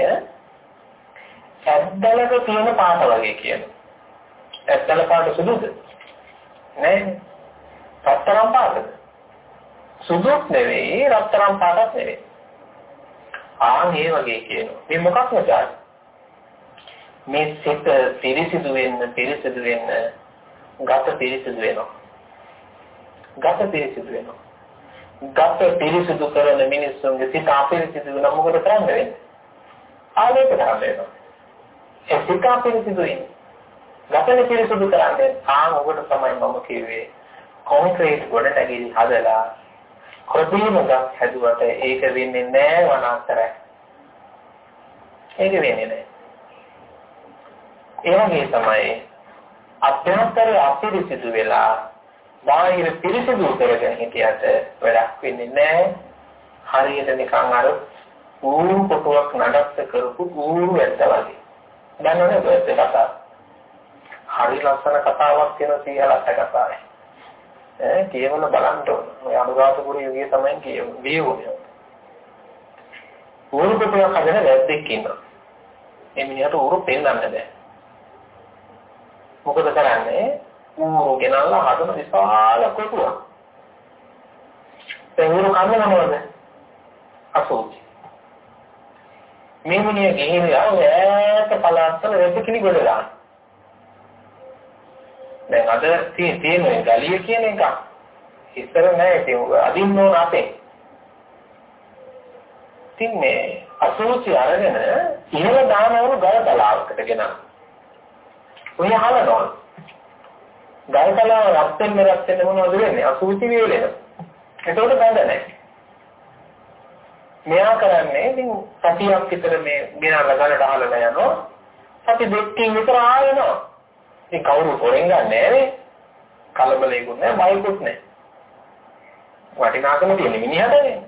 Speaker 1: ඇද්දලක තියෙන පාට වගේ කියන. ඇද්දල පාට සුදුද? නෑ. රත්තරන් පාටද? සුදුත් නෙවෙයි රත්තරන් පාටත් නෙවෙයි. ආ මේ වගේ කියනවා. මේ මොකක් නිසාද? මේ සිත පිරිසිදු වෙන්න පිරිසිදු වෙන්න ගත පිරිසිදු වෙනවා. ගත පිරිසිදු වෙනවා. ගත පිරිසිදු කරන මිනිස්සුන්ගේ සිත අපිරිසිදු වෙන මොකද කරන්නේ? ආලේප කරන්න වෙනවා. ඒ සිත අපිරිසිදු වෙන්නේ. ගතන පිරිසිදු කරන්නේ ආන් ඔබට තමයි මම කිව්වේ. කොන්ක්‍රීට් ගොඩ නැගිලි හදලා කෘත්‍රිමයක් හැදුවට ඒක වෙන්නේ නෑ වනාන්තරය. ඒක වෙන්නේ නෑ. ඒ වගේ තමයි අභ්‍යන්තරය අපිරිසිදු වෙලා බාහිර පිරිසිදු කරගෙන හිටියට වැඩක් වෙන්නේ නැහැ. හරියට නිකන් අර ඌරු කොටුවක් නඩත්ත කරපු ඌරු ඇත්ත වගේ. දන්නවනේ ඔය කතාව. හරි ලස්සන කතාවක් කියන සීහලත් කතාවයි. ඈ කියවල බලන්න ඕන. ඔය අනුරාධපුර යුගයේ තමයි කියවන්නේ. වියෝනේ. ඌරු කොටයක් හදන වැද්දෙක් ඉන්නවා. මේ මිනිහට ඌරු පෙන්වන්න බෑ. මොකද කරන්නේ? ඌරු ගෙනල්ලා හදන විශාල කොටුවක්. ඒ ඌරු කන්නේ මොනවද? අසෝචි. මේ මිනිහ ගිහිල්ලා ඈත පළාත්වල රෙපිකිලි ගොඩ දාන. දැන් අද තියෙන තියෙන ගලිය කියන එක ඉස්සර නෑ ඉතින් අදින්න ඕන අපේ. ඉතින් මේ අසෝචි අරගෙන ඉහළ දානවරු ගල තලාවකට ගෙනා. ඔය හලනවා. ගල් තලාව රත් වෙන්න රත් වෙන්න මොනවද වෙන්නේ? අසෝචි වේලෙන. ඒතකොට බඳ නැහැ. මෙයා කරන්නේ ඉතින් සතියක් විතර මේ ගෙනල්ලා ගලට අහලා යනවා. සති දෙකකින් විතර ආයෙනවා. ඉතින් කවුරු හොරෙන් ගන්නෑ නේ. කලබලෙකුත් නෑ, බයිකුත් නෑ. වටිනාකම තියෙන මිනිහටනේ.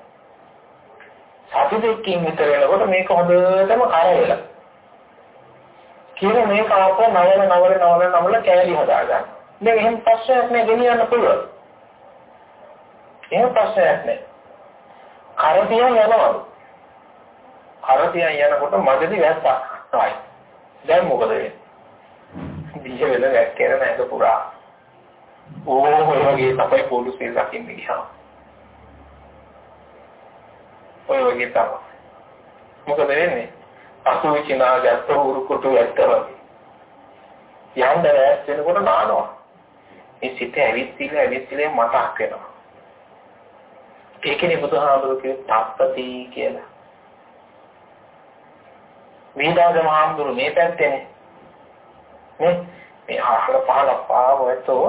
Speaker 1: සති දෙකකින් විතර වෙනකොට මේක හොඳටම කරේලා. කියන මේක ආපහු නවල නවල නවල නවල කෑලි හදාගන්න. දැන් එහෙම ප්‍රශ්නයක් නෑ ගෙනියන්න පුළුවන්. එහෙම ප්‍රශ්නයක් නෑ. කරතියන් යනවා. කරතියන් යනකොට මගදී වැස්සක්. right. දැන් මොකද වෙන්නේ? දිහ වෙල වැක්කේන නැද පුරා. ඕම ඔය වගේ තමයි පොලිසිය දකින්න ගියා. ඔය වගේ තමයි. මොකද වෙන්නේ? අසුචිනා ගැත්ත උරුකුටු ඇත්ත වගේ. යන්න රැස් වෙනකොට නානවා. මේ සිත ඇවිත්තිලා ඇවිත්තිලා මතක් වෙනවා. ඒකනේ බුදුහාමුදුරුවෝ කිව්වේ තප්පති කියලා. මේදාග මහාමුදුරුවෝ මේ පැත්තේනේ. නේ මේ අහල පහල පාවතෝ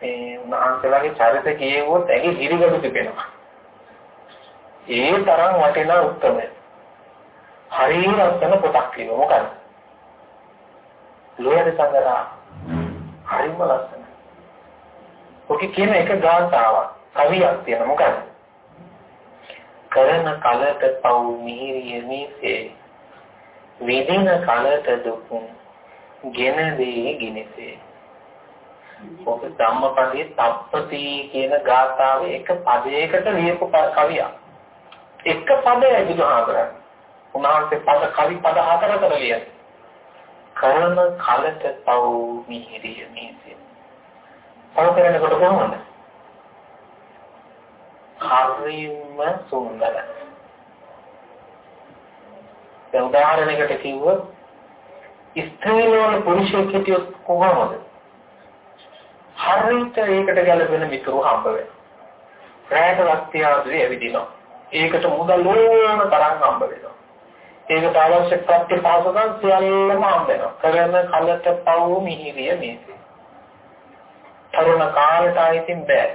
Speaker 1: මේ උන්වහන්සේලාගේ චරිත කියෙවොත් ඇඟි හිරිගඩු තිබෙනවා. ඒ තරම් වටිනා උත්තරය. හරිය ලස්සන පොතක් කියනවා මොකද? ලෝයද සංගරා හරිම ලස්සන. ඔකේ කියන එක ගාථාවක් කවියක් තියෙන මොකද? කරන කලට පව් මිහිරිය මිසේ විදින කලට දුක් ගෙන දේ ගිනිසේ ඔක ධම්මපදයේ තප්පති කියන ගාථාවේ එක පදයකට ලියපු කවියක්. එක පදයයි බුදුහාමරන්. උන්වහන්සේ පද කවි පද හතරකට ලියන. කරන කලට තව මිහිරිය මිහිසිය. තව කරනකොට කොහොමද? හරිම සුන්දරයි. දැන් උදාහරණයකට කිව්වොත් ස්ත්‍රීලෝල පුරුෂයෙක් හිටියොත් කොහොමද? හරියට ඒකට ගැලපෙන මිතුරු හම්බ වෙනවා. රැයට වක්තියාදුවේ ඇවිදිනවා. ඒකට මුදල් ඕන තරම් හම්බ වෙනවා. ඒකට අවශ්‍ය ප්‍රත්‍ය පාසකම් සියල්ලම හම්බ වෙනවා. කරන කලට පවු මිහිරිය මේසෙ. තරුණ කාලයට ආයිතින් බෑ.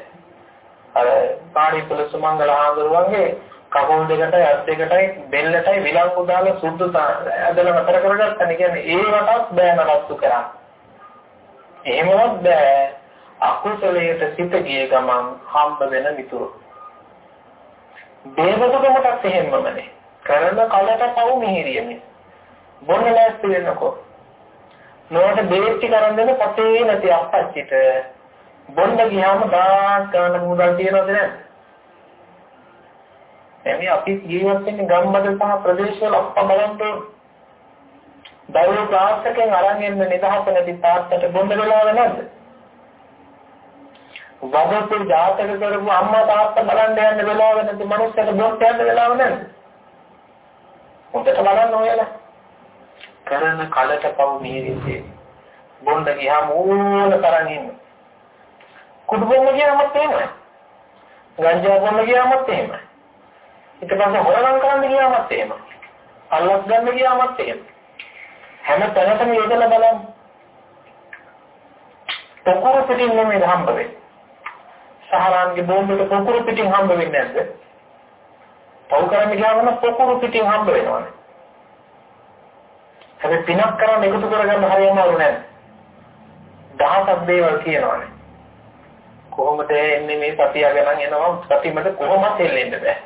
Speaker 1: අර පාරිපුල සුමංගල ආඳුරුවන්ගේ කකුල් දෙකටයි අත් දෙකටයි බෙල්ලටයි විලංගු දාලා සුද්ධ ඇදලා නතර කරගත්තා නේ කියන්නේ ඒවටත් බෑ නවත්තු කරන්න. එහෙමවත් බෑ අකුසලයට සිත ගිය ගමන් හම්බ වෙන මිතුරු. දේවතුකමටත් එහෙමමනේ. කරන කලට පවු මිහිරියනේ. බොන්න ලෑස්ති වෙනකො. නෝට බේට්ටි කරන් දෙන පතේ නැති අපච්චිට බොන්න ගියාම දාස් ගන්න මුදල් තියනවද නැද්ද? එමේ අපි ජීවත් වෙන්නේ ගම්බද සහ ප්‍රදේශවල අප්ප බලන්න දරුවෝ ප්‍රාර්ථකෙන් අරන් එන්න නිදහස නැති තාත්තට බොන්න වෙලාව නැද්ද? වදපු ජාතක කරපු අම්මා තාත්තා බලන්න යන්න වෙලාව නැති මනුස්සයට බොත් යන්න වෙලාව නැද්ද? හොඳට බලන්න ඔයාලා. කරන කලට පව් මීරිසේ. බොන්න ගියාම ඕන තරම් ඉන්න. කුඩු බොන්න ගියාමත් එහෙමයි. ගංජා බොන්න ගියාමත් එහෙමයි. ඊට පස්සේ හොරගම් කරන්න ගියාමත් එහෙමයි. අල්ලස් ගන්න ගියාමත් එහෙමයි. හැම තැනකම යොදලා බලන්න. තොකුරු පිටින් නෙමෙයි හම්බ වෙන්නේ. සහරාන්ගේ බෝම්බෙට පොකුරු පිටින් හම්බ වෙන්නේ නැද්ද? පව් කරන්න ගියාම නම් පොකුරු පිටින් හම්බ වෙනවනේ. හැබැයි පිනක් කරන් එකතු කරගන්න හරියම අරු නැහැ. දහසක් දේවල් කියනවනේ. කොහොමද එන්නේ මේ සතිය ගණන් එනවා සතිමට කොහොමද එල්ලෙන්න බෑ.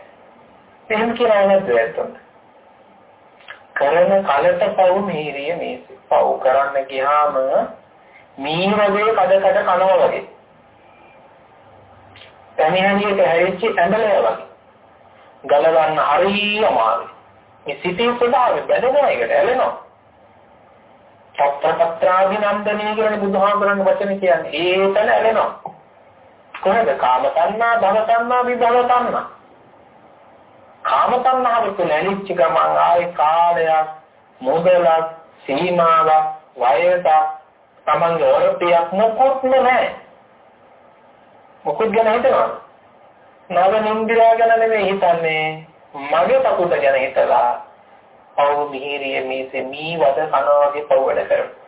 Speaker 1: එහෙම කියලා නැද්ද ඇත්තට? කරන කලට පව් මීරිය මේ පව් කරන්න ගියාම මී වගේ කඩ කඩ කනවා වගේ. පැණිහැනියට හැරිච්ච ඇඹලය වගේ. ගලවන්න හරිය අමාරුයි. මේ සිතේ ස්වභාවය බැඳෙනවා ඒකට ඇලෙනවා. චත්‍රපත්‍රාභිනන්දනී කියන බුදුහාමරගේ වචන කියන්නේ ඒතන ඇලෙනවා. කොහෙද කාම තණ්හා භව තණ්හා විභව තණ්හා. කාම තණ්හාව තුළ ඇලිච්ච ගමන් ආයේ කාලයක් මොදලක් සීමාවක් වයසක් තමන්ගේ වරපියක් මොකොත්ම නැහැ. මොකොත් ගැන හිතනවා. නව නින්දිරා ගැන නෙමෙයි හිතන්නේ මගේ පකුත ගැන හිතලා පව මිහිරිය මේසේ මී වද කනවා වගේ පව වැඩ කරනවා.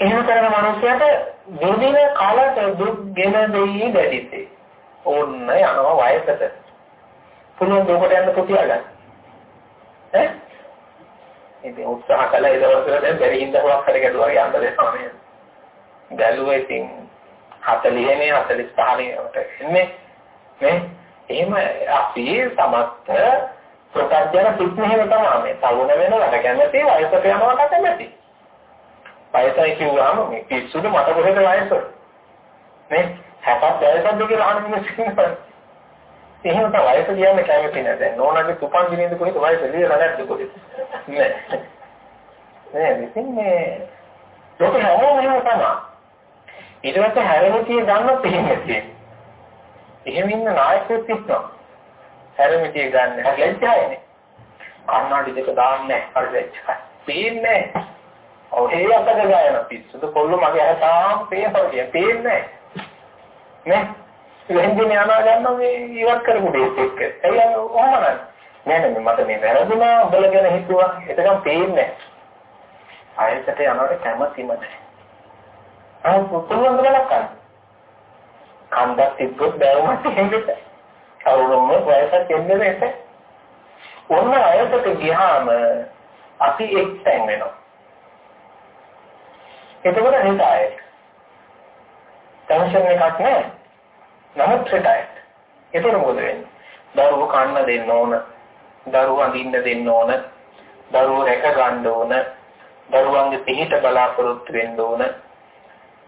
Speaker 1: එහෙම කරන මනුස්සයට විඳින කාලට දුක් ගෙන දෙයි දැඩිසේ. ඕන්න යනවා වයසට. පුළුවන් දුකට යන්න පුතියාගන්න. ඈ? ඉතින් උත්සාහ කළා ඒ දවස්වල දැන් බැරි හින්දා හොරක් හරි ගැටුවා යන්න දෙනවා නේද? ගැලුවා ඉතින් 40 නේ 45 කට එන්නේ නේ? එහෙම අපි සමස්ත ප්‍රත්‍යඥ පිටුහෙම තමයි මේ තරුණ වෙනවට කැමති වයසට යනවට කැමති. වයසයි කිව්වම මේ පිස්සුද මට කොහෙද වයස? නේ 60 වයසක්ද කියලා අහන මිනිස්සු ඉන්නවා. එහෙම තමයි වයස කියන්නේ කැමති නෑ දැන් නෝනාගේ තුපන් දිනේද කොහෙද වයස ලියලා නැද්ද කොහෙද? නෑ. නෑ ඉතින් මේ ලෝකෙ හැමෝම එහෙම තමයි. ඊට පස්සේ හැරමිටිය ගන්නත් එහෙම තියෙන්නේ. එහෙම ඉන්න නායකයෙක් ඉන්නවා. හැරමිටිය ගන්න ලැජ්ජායනේ. කන්නාඩි දෙක දාන්නේ නැහැ. හරි ලැජ්ජයි. පේන්නේ නැහැ. ඔව් ඒ අතක ගායන පිස්සුද කොල්ල මගේ අර තාම පේනවා කිය පේන්නේ නේ වෙන්දින යනවා ගන්න මේ ඉවත් කරපු දෙයක් එක්ක. එයා ඔහොම නෑ නෑ මට මේ වැරදුනා උඹලා ගැන හිතුවා. එතකම් පේන්නේ ආයෙත් යනකොට කැමතිම නෑ. ආ පුතුන් වලක් ගන්න කන්දක් තිබ්බොත් බෑවුමත් එහෙමද කවුරුම වයසක් එන්නේ නැහැ ඔන්න අයකට ගියාම අපි එක්තැන් වෙනවා. එතකොට රිටයර්ඩ්. ටෙන්ෂන් එකක් නැහැ. නමුත් රිටයර්ඩ්. එතකොට මොකද වෙන්නේ? දරුවෝ කන්න දෙන්න ඕන. දරුවෝ අඳින්න දෙන්න ඕන. දරුවෝ රැක ගන්න ඕන. දරුවන්ගේ පිහිට බලාපොරොත්තු වෙන්න ඕන.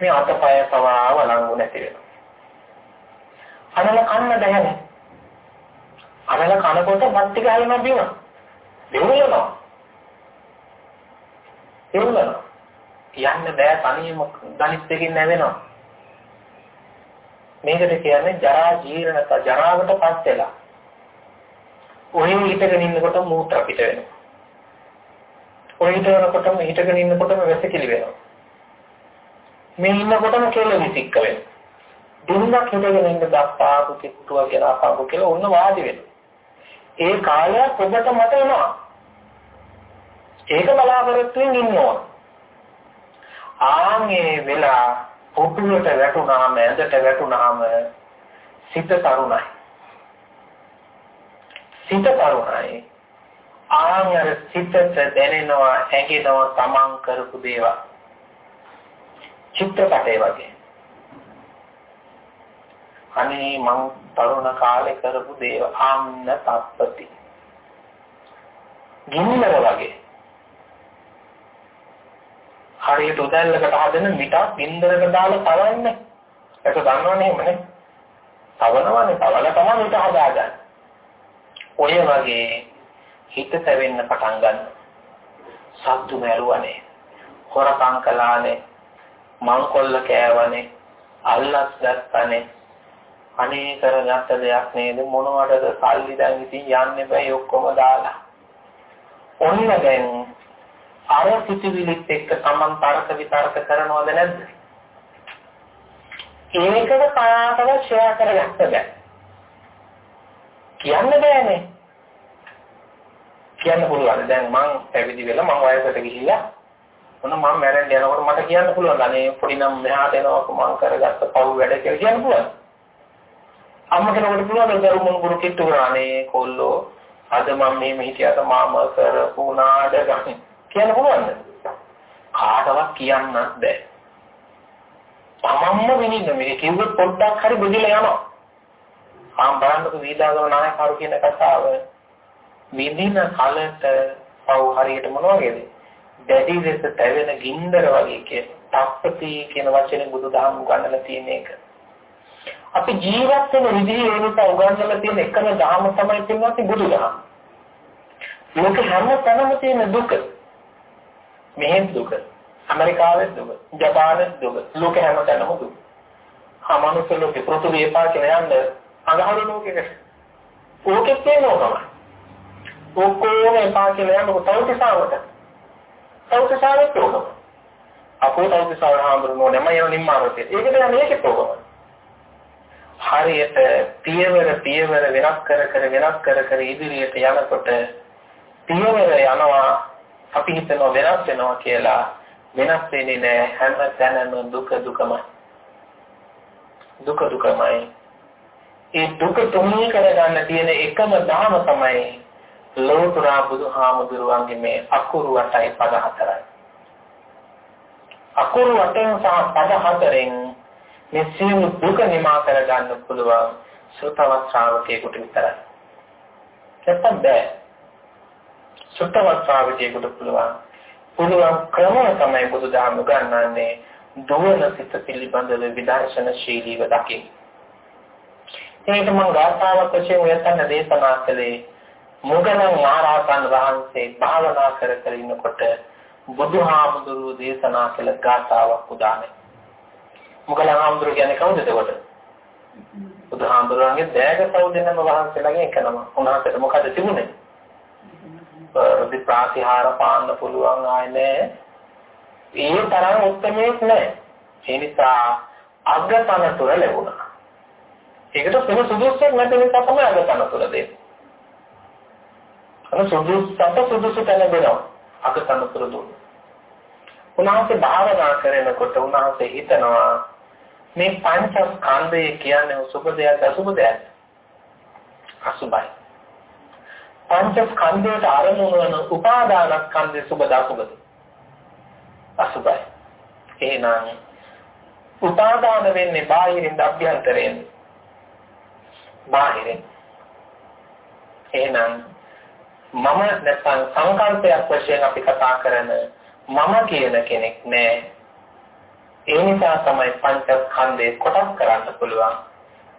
Speaker 1: මේ අතපය පවා වළංගු නැති වෙනවා. අනල කන්න බැහැ. අනල කනකොට බත් ටික හැලෙනවා බිම. දෙවුලනවා. දෙවුලනවා. යන්න බෑ තනියම ධනිත් එකකින් නැවෙනවා. මේකට කියන්නේ ජරා ජීර්ණත ජරාවට පත් වෙලා. ඔය හිටගෙන ඉන්නකොට මූත්‍රා පිට වෙනවා. ඔය හිටනකොටම හිටගෙන ඉන්නකොටම වැසිකිලි වෙනවා. මේ ඉන්නකොටම කෙල විසික්ක වෙනවා. දුන්නක් හිටගෙන ඉන්න දස්පාපු කිට්ටුව කියලා අපාපු කියලා ඔන්න වාඩි වෙනවා. ඒ කාලයක් ඔබට මට එනවා. ඒක බලාපොරොත්තුෙන් ඉන්න ඕන. ආන්ගේ වෙලා පුටුවට වැටුනහම ඇඳට වැටුනහම සිත තරුණයි. සිත තරුණයි. ආන් අර සිතට දැනෙනවා ඇඟෙනවා තමන් කරපු දේවල්. චිත්‍රපටේ වගේ. අනේ මං තරුණ කාලේ කරපු දේවල් ආන්න තප්පති. ගින්නර වගේ. හරියට උදැල්ලකට හදන මිටක් බින්දරක දාලා තවන්නේ. ඒක දන්නවනේ එහෙමනේ. තවනවනේ තවල තමයි මිට හදාගන්නේ. ඔය වගේ හිත තැවෙන්න පටන් ගන්න. සත්තු මැරුවනේ. හොරකම් කළානේ. මංකොල්ල කෑවනේ. අල්ලස් ගත්තනේ. අනේ කරගත්ත දෙයක් නේද මොනවටද සල්ලි දැන් ඉතින් යන්නේ බෑ ඔක්කොම දාලා. ඔන්න දැන් අර සිතිවිලිත් එක්ක Taman තර්ක විතර්ක කරනවද නැද්ද? ඒකද කාටවත් ෂෙයා කරගන්න බෑ. කියන්න බෑනේ. කියන්න පුළුවන්. දැන් මං පැවිදි වෙලා මං වයසට ගිහිල්ලා මොන මම මැරෙන්න යනකොට මට කියන්න පුළුවන්. අනේ පොඩි නම් මෙහාට එනවා මං කරගත්ත පව් වැඩ කියලා කියන්න පුළුවන්. අම්ම කෙනෙකුට පුළුවන් දරු මුණුබුරු කිට්ටු කරානේ කොල්ලෝ අද මම මේ හිටියට මාම කරපු නාඩගම් කියන්න පුළුවන්ද? කාටවත් කියන්නත් බෑ. තමන්ම විනින්න මේ කිව්වොත් පොඩ්ඩක් හරි බුදිලා යනවා. ආම් බලන්නකො වීදාගම නායකරු කියන කතාව විඳින කලට පව් හරියට මොන වගේද? දැඩි ලෙස තැවෙන ගින්දර වගේ කියන තප්පති කියන වචනේ බුදුදහම උගන්වලා තියෙන එක. අපි ජීවත් වෙන විදිහ ඒ නිසා උගන්වලා තියෙන එකම ධර්ම තමයි පින්වත්නි බුදුදහම. ලෝක හැම තැනම තියෙන දුක. මෙහෙන් දුක. ඇමරිකාවේ දුක, ජපානයේ දුක, ලෝක හැම තැනම දුක. ආමනුෂ්‍ය ලෝකේ පෘථිවි එපා කියලා යන්න අඟහරු ලෝකෙක. ඕකෙත් තියෙනවා. ඔක්කොම එපා කියලා යන්න තවතිසාවට. තවතිසාවෙත් ඕකම. අපෝ තවතිසාව හාමුදුරුවෝ නම යන නිම්මාරතේ. ඒකට යන්නේ ඒකේ ඕකම. හරියට පියවර පියවර වෙනස් කර කර වෙනස් කර කර ඉදිරියට යනකොට පියවර යනවා අපි හිතනවා වෙනස් වෙනවා කියලා වෙනස් වෙන්නේ නැහැ හැම තැනම දුක දුකමයි දුක දුකමයි ඒ දුක තුනී කරගන්න තියෙන එකම ධාම තමයි ලෝතුරා බුදුහාමුදුරුවන්ගේ මේ අකුරු වටයි පද හතරයි අකුරු වටෙන් සහ පද හතරෙන් මේ සියලු දුක නිමා කරගන්න පුළුවන් සෘතවත් ශ්‍රාවකයෙකුට විතරයි. නැත්තම් බෑ. සෘතවත් ශ්‍රාවකයෙකුට පුළුවන්. පුළුවන් ක්‍රමය තමයි බුදුදහම උගන්වන්නේ දුවන සිත පිළිබඳව විදර්ශනශීලීව දකින්න. ඒකට මම ගාථාවක් වශයෙන් උයතන දේශනා කළේ මුගලන් මහරහතන් වහන්සේ භාවනා කර කර ඉන්නකොට බුදුහාමුදුරුවෝ දේශනා කළ ගාථාවක් උදානේ. මොකද ආම්දුර කියන්නේ කවුද එතකොට? බුදුහාමුදුරන්ගේ දෑග සෞදෙන්නම වහන්සේලාගේ එක නම. උන්වහන්සේට මොකද තිබුණේ? ප්‍රති ප්‍රාතිහාර පාන්න පුළුවන් ආයේ ඒ තරම් උත්තරමයක් නැහැ. ඒ නිසා අගතනතුර ලැබුණා. ඒකට වෙන සුදුසුක් නැති නිසා තමයි අගතනතුර දෙන්නේ. අර සුදුසුට සුදුසු තැන දෙනවා. අගතනතුර දුන්නා. උන්වහන්සේ භාවනා කරනකොට උන්වහන්සේ හිතනවා මේ පංචස්කන්ධය කියන්නේ සුබ දෙයක් අසුබ දෙයක් අසුබයි පංචස්කන්ධයට ආරමුණු වන උපාදානස්කන්ධය සුබද අසුබද අසුබයි. එහෙනම් උපාදාන වෙන්නේ බාහිරින් අභ්‍යන්තරයෙන්? බාහිරින්. එහෙනම් මම නැත්නම් සංකල්පයක් වශයෙන් අපි කතා කරන මම කියන කෙනෙක් නෑ. ඒ නිසා තමයි පංචස්කන්ධේ කොටස් කරන්න පුළුවන්.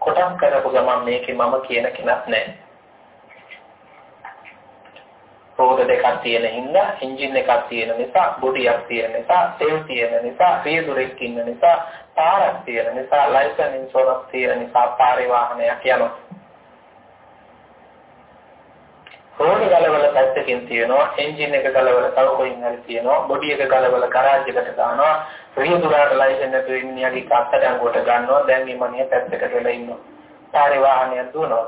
Speaker 1: කොටස් කරපු ගමන් මේකේ මම කියන කෙනක් නැහැ. රෝද දෙකක් තියෙන හින්දා එන්ජින් එකක් තියෙන නිසා බොඩියක් තියෙන නිසා තෙල් තියෙන නිසා රියදුරෙක් ඉන්න නිසා පාරක් තියෙන නිසා ලයිසන් ඉන්ෂුරන්ස් තියෙන නිසා පාරේ වාහනයක් යනවා. රෝඩ් ගලවල පැත්තකින් තියෙනවා එන්ජින් එක ගලවල තව කොයින් හරි තියෙනවා බොඩි එක ගලවල ගරාජ් එකට දානවා රියදුරාට ලයිසන් නැතුව ඉන්නයාගේ කත්තට අඟුවට ගන්නවා දැන් මේ මනිය පැත්තකට වෙලා ඉන්නවා. පාරේ වාහනයක් දුවනවා.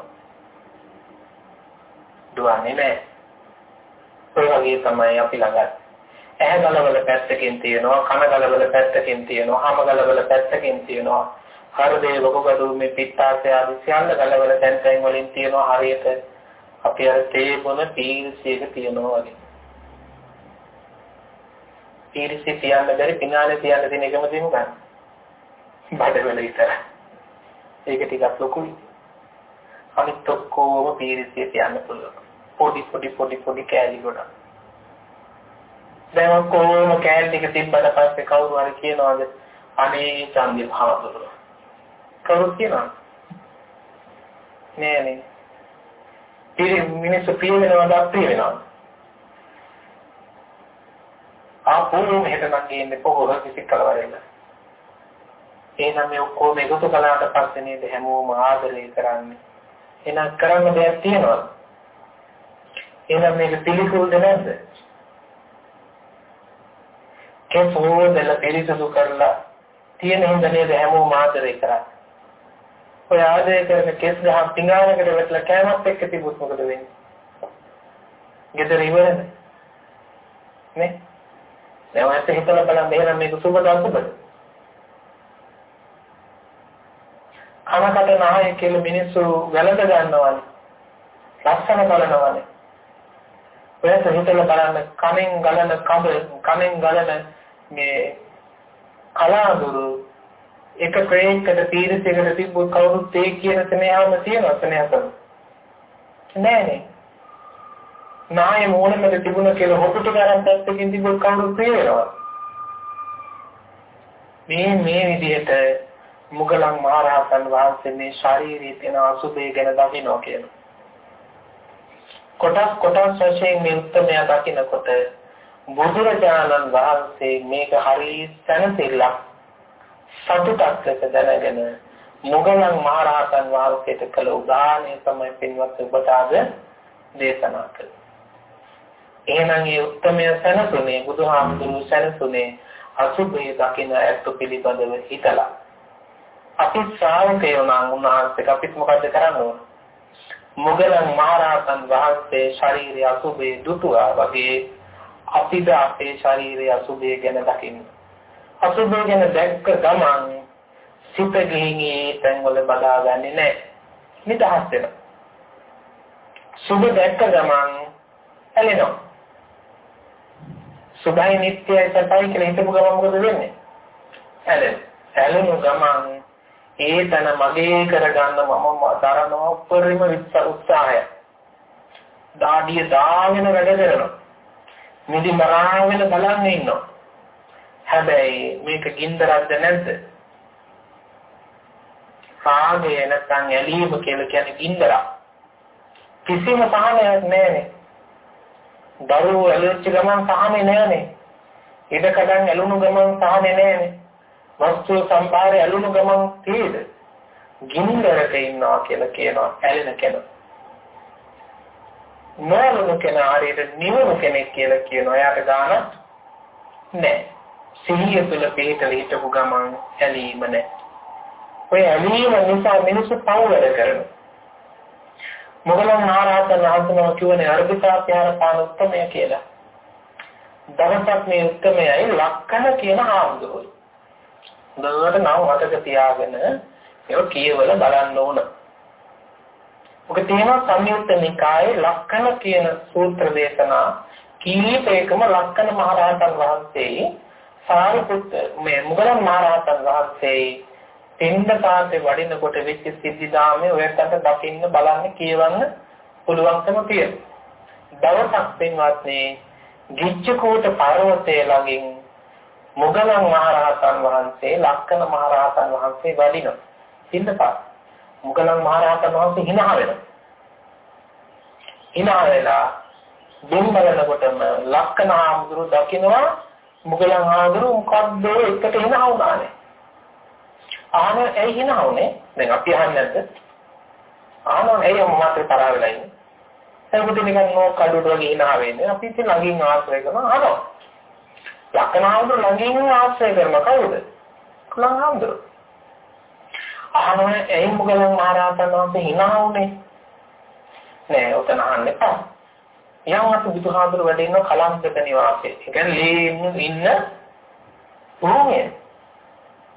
Speaker 1: දුවන්නේ නැහැ. ඒ වගේ තමයි අපි ළඟ ඇහැ ගලවල පැත්තකින් තියෙනවා කන ගලවල පැත්තකින් තියෙනවා හම ගලවල පැත්තකින් තියෙනවා හෘදේ වකුගඩු මේ පිත්තාශය ආදී සියල්ල ගලවල තැන් තැන් වලින් තියෙනවා හරියට අපි අර තේ බොන පීරිසියක තියනවා වගේ. පීරිසිය තියන්න බැරි පිනාලේ තියන්න තියෙන එකම දේ මොකක්ද? බඩවල විතර. ඒක ටිකක් ලොකුයි. අනිත් ඔක්කොම පීරිසිය තියන්න පුළුවන්. පොඩි පොඩි පොඩි පොඩි කෑලි ගොඩක්. දැන් කොහොම කෑලි ටික තිබ්බට පස්සේ කවුරු හරි කියනවාද අනේ චන්දි භාවතුරු. කවුරු කියනවද? නෑ නේ. මිනිස්සු ප්‍රිය වෙනවද අප්‍රිය වෙනවද? ආපුරුම හිතන කියන්නේ පොහොර කිසි කලවරෙන්න. එහෙනම් මේ ඔක්කොම එකතු කළාට පස්සේ නේද හැමෝම ආදරය කරන්නේ. එහෙනම් කරන්න දෙයක් තියෙනවද? එහෙනම් මේක පිළිකුල්ද නැද්ද? කෙසෝදල පිළිසුදු කරලා තියෙන හින්දා නේද හැමෝම ආදරය කරන්නේ. ඔය ආදේ කරන කෙස් ගහ පිඟානකට වැටලා කෑමත් එක්ක තිබුත් මොකද වෙන්නේ? ගෙදර ඉවරද? නේ? දැන් ඔයත් හිතලා බලන්න එහෙනම් මේක සුබද අසුබද? කනකට නැහැ කියලා මිනිස්සු වැළඳ ගන්නවනේ. ලස්සන බලනවනේ. ඔයත් හිතලා බලන්න කනෙන් ගලන කබ කනෙන් ගලන මේ කලාඳුරු එක ප්‍රේක්කට තීරසයකට තිබ්බොත් කවුරුත් ඒ කියන ස්නේහවම තියෙනවා ස්නේහතම. නෑනේ. නාය මූණෙමද තිබුණ කියලා හොටුට ගන්න පැත්තකින් තිබ්බොත් කවුරුත් ප්‍රිය වෙනවා. මේ මේ විදිහට මුගලන් මහරහතන් වහන්සේ මේ ශාරීරික තියෙන අසුභය ගැන දකින්න කියනවා. කොටස් කොටස් වශයෙන් මේ උත්තරය දකින්නකොට බුදුරජාණන් වහන්සේ මේක හරිය සැනසෙල්ලක් සතුටක් ලෙස දැනගෙන මුගලන් මහරහතන් වහන්සේට කළ උදාහරණය තමයි පින්වත් ඔබට අද දේශනා කළේ. එහෙනම් මේ උත්තරය සැනසුනේ බුදුහාමුදුරුවෝ සැනසුනේ අසුභය දකින්න ඇත්ත පිළිබඳව හිතලා. අපි ශ්‍රාවකයෝ නම් උන්වහන්සේට අපිත් මොකද කරන්න ඕන? මුගලන් මහරහතන් වහන්සේ ශාරීරික අසුභේ දුටුවා වගේ අපිට අපේ ශාරීරික අසුභය ගැන දකින්න. අසුභය ගැන දැක්ක ගමන් සිත ගෙහිගේ තැන්වල බදාගන්නේ නැහැ. නිදහස් වෙනවා. සුභ දැක්ක ගමන් ඇලෙනවා. සුභයි නිට්ටයයි සපයි කියලා හිතපු ගමන් මොකද වෙන්නේ? ඇලෙන. ඇලෙන ගමන් ඒ තන මගේ කරගන්න මම දරන උපරිම උත්සාහය. දාඩිය දාගෙන වැඩ කරනවා. නිදි මරාගෙන බලන්න ඉන්නවා. හැබැයි මේක ගින්දරක්ද නැද්ද? රාගය නැත්නම් ඇලීම කියලා කියන්නේ ගින්දරක්. කිසිම සහනයක් නැහැනේ. දරුවෝ ඇලෙච්ච ගමන් සහනේ නැහැනේ. ඉඩකඩම් ඇලුණු ගමන් සහනේ නැහැනේ. වස්තු සම්භාරය ඇලුණු ගමන් තේද? ගින්දරක ඉන්නවා කියලා කියනවා ඇලෙන කෙනා. නොලුණු කෙනා හරියට නිවුණු කෙනෙක් කියලා කියනවා. එයාට ගානක් නැහැ. සිහිය තුළ පිළිතල හිටපු ගමන් ඇලීම නැහැ. ඔය ඇලීම නිසා මිනිස්සු පවවැර කරනවා. මොගලන් මහරහතන් වහන්සේ කියවනේ අර්ධිකාත්‍යාර පාන උත්තමය කියලා. දවසක් මේ උත්තමයයි ලක්කන කියන හාමුදුරුවෝ. හොඳට නම් මතක තියාගෙන ඒක කියවල බලන්න ඕන. ඔක තියෙනවා සංයුත්ත නිකායේ ලක්කන කියන සූත්‍ර දේශනා කීපයකම ලක්කන මහරහතන් වහන්සේ සාරිපුත්ත මේ මුගලන් මහරහතන් වහන්සේ පින්දපාතේ වඩිනකොට වෙච්ච සිද්ධිදාමේ ඔයකට දකින්න බලන්න කියවන්න පුළුවන්කම තියෙනවා. දවසක් පින්වත්නි ගිච්ඡකෝට පර්වතයේ ළඟින් මුගලන් මහරහතන් වහන්සේ ලක්කන මහරහතන් වහන්සේ වඩිනවා. පින්දපාත. මුගලන් මහරහතන් වහන්සේ hina වෙනවා. hina වෙලා දුම් බලනකොටම ලක්කන ආමුදුරු දකින්නවා මුගලන් ආමුදුරු මොකද්ද එකට hina වුණානේ. ආන ඇයි hina වුනේ? දැන් අපි අහන්නේ නැද්ද? ආනෝ ඇයි මාත්‍රේ තරහ වෙලා ඉන්නේ? එතකොට නිකන් නෝ කඩුවට වගේ hina වෙන්නේ. අපි ඉතින් ළඟින් ආශ්‍රය කරනවා ආනෝ. ලක්කනාවුරු ළඟින් ආශ්‍රය කරන කවුද? කුලංහාමුදුරු. අහනෝනේ ඇයි මුගලන් මහරහතන් වහන්සේ hina වුනේ? නෑ ඔතන අහන්න එපා. යම් අත බුදුහාමුදුරු වැඩ ඉන්න කලංකක නිවාසයේ. ඒ කියන්නේ ලේ ඉන්න භූමිය.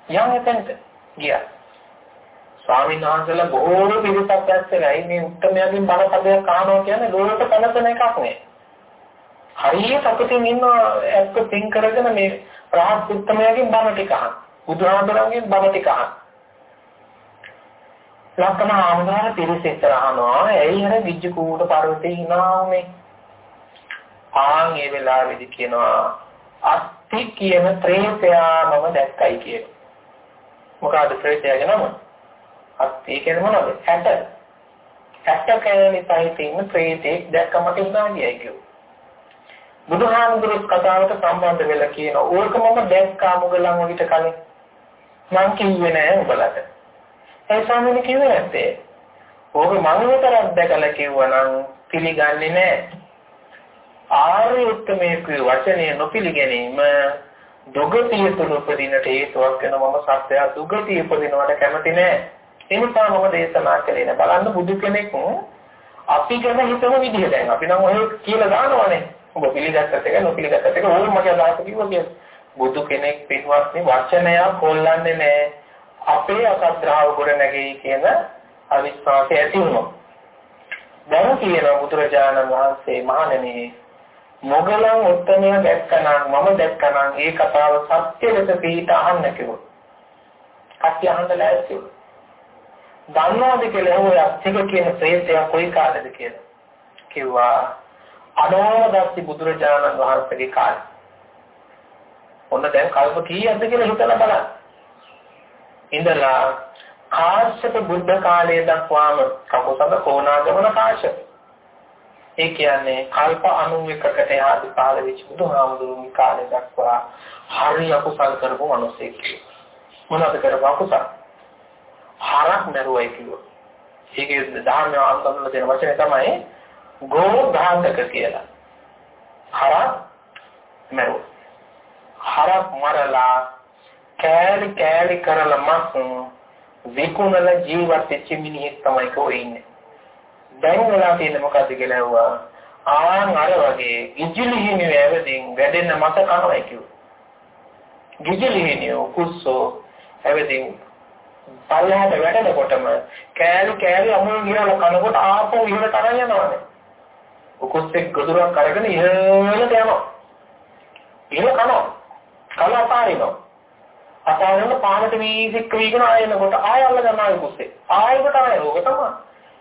Speaker 1: යම් එතනට ගියා. ස්වාමීන් වහන්සේලා බොහෝ පිරිසක් ඇස්සෙලා මේ උත්තරමයන්ගෙන් බණ පදයක් අහනවා කියන්නේ ලෝකෙට පැනසෙන එකක් නේ. හරිය සතුටින් ඉන්න ඇත්ත පින් කරගෙන මේ රහත් උත්තමයාගෙන් බණ ටික අහන. බුදුහාමුදුරන්ගෙන් බණ ටික අහන. ලක්කන ආමදාර පිරිසෙතර අහනවා. ඇයි අර විජ්ජ කූට පර්වතේ hinaුනේ? ආන් ඒ වෙලාවේදී කියනවා අත්ති කියන ත්‍රේතයා මම දැක්කයි කියන. මොකද ත්‍රේතයාගේ නම? අත්ති කියන්නේ මොනවද? ඇට. ඇට කැලේ සහිතින් ත්‍රේතෙක් දැක්කමට hina ගියයි කිව්වා. බුදුහාමුදුරුවෝ කතාවට සම්බන්ධ වෙලා කියන ඕක මම දැක්කා මුගලන් වගිට කලින්. මං කිව්වේ නෑ උඹලට. ඒ ස්වාමීන් කිව්වේ නැත්තේ? ඕක මම විතරක් දැකලා කිව්වනම් පිළිගන්නේ නෑ. ආර්ය උත්තමයේ වචනය නොපිළිගැනීම දුගතිය තුල උපදිනට හේතුවක් වෙන මම සත්‍යය දුගතිය උපදිනවට කැමති නෑ. ඒ නිසා මම දේශනා කළේ නෑ. බලන්න බුදු කෙනෙක් අපි ගැන හිතන විදිහ දැන්. අපි නම් ඔය කියලා දානවනේ. ඔබ පිළිගත්තත් එක නොපිළිගත්තත් එක ඕනම මගේ අදහස කිව්වා කියන්නේ බුදු කෙනෙක් පින්වත්නි වචනය කොල්ලන්නේ නැහැ අපේ අසද්‍රාව ගොඩ නැගෙයි කියන අවිශ්වාසය ඇති වුණා. දැන් කියන බුදුරජාණන් වහන්සේ මහණෙනි මොගලන් උත්තමය දැක්කනම් මම දැක්කනම් ඒ කතාව සත්‍ය ලෙස පිට අහන්න කිව්වා. කට්ටිය අහන්න ලෑස්ති වුණා. දන්නවද කියලා ඔය අත්‍යක කියන ප්‍රේතය කොයි කාලෙද කියලා. කිව්වා අනෝමදස්සි බුදුරජාණන් වහන්සේගේ කාලේ. ඔන්න දැන් කල්ප කීයක්ද කියලා හිතලා බලන්න. ඉඳලා කාශ්‍යප බුද්ධ කාලයේ දක්වාම කකුසඳ කොණාගමන කාශ්‍යප. ඒ කියන්නේ කල්ප 91කට එහාට පහළ වෙච්ච බුදුහාමුදුරුවෝ කාලේ දක්වා හරි අකුසල් කරපු මිනිසෙක්. මොනවද කරපු අකුසල්? හරක් මරුවයි කිව්වා. ඒකේ ධර්ම අන්තවල තියෙන වචනේ තමයි ගෝඝාතක කියලා. හරක් මරුවා. හරක් මරලා කෑලි කෑලි කරලා මස් විකුණල ජීවත් වෙච්ච මිනිහෙක් තමයි කෝ ඉන්නේ. දැන් වෙලා තියෙන්නේ මොකද්ද කියලා ඇහුවා. ආන් අර වගේ ඉජිලිහිණි වැවදින් වැඩෙන මත කනවා කිව්වා. ගිජිලිහිණිය කුස්සෝ ඇවදින් පල්ලෙහාට වැටෙනකොටම කෑලි කෑලි අමුල් ගිරලා කනකොට ආපහු ඉහළට අරන් යනවානේ. උකුස්සෙක් ගොදුරක් අරගෙන ඉහළට යනවා. ඉහළ කනවා. කන අපාරිනවා. අපාරන පානට වීසික් වීගෙන ආයෙනකොට ආය අල්ල ගන්නවා උකුස්සේ. ආයෙකට ආයෙ ඕක තමයි.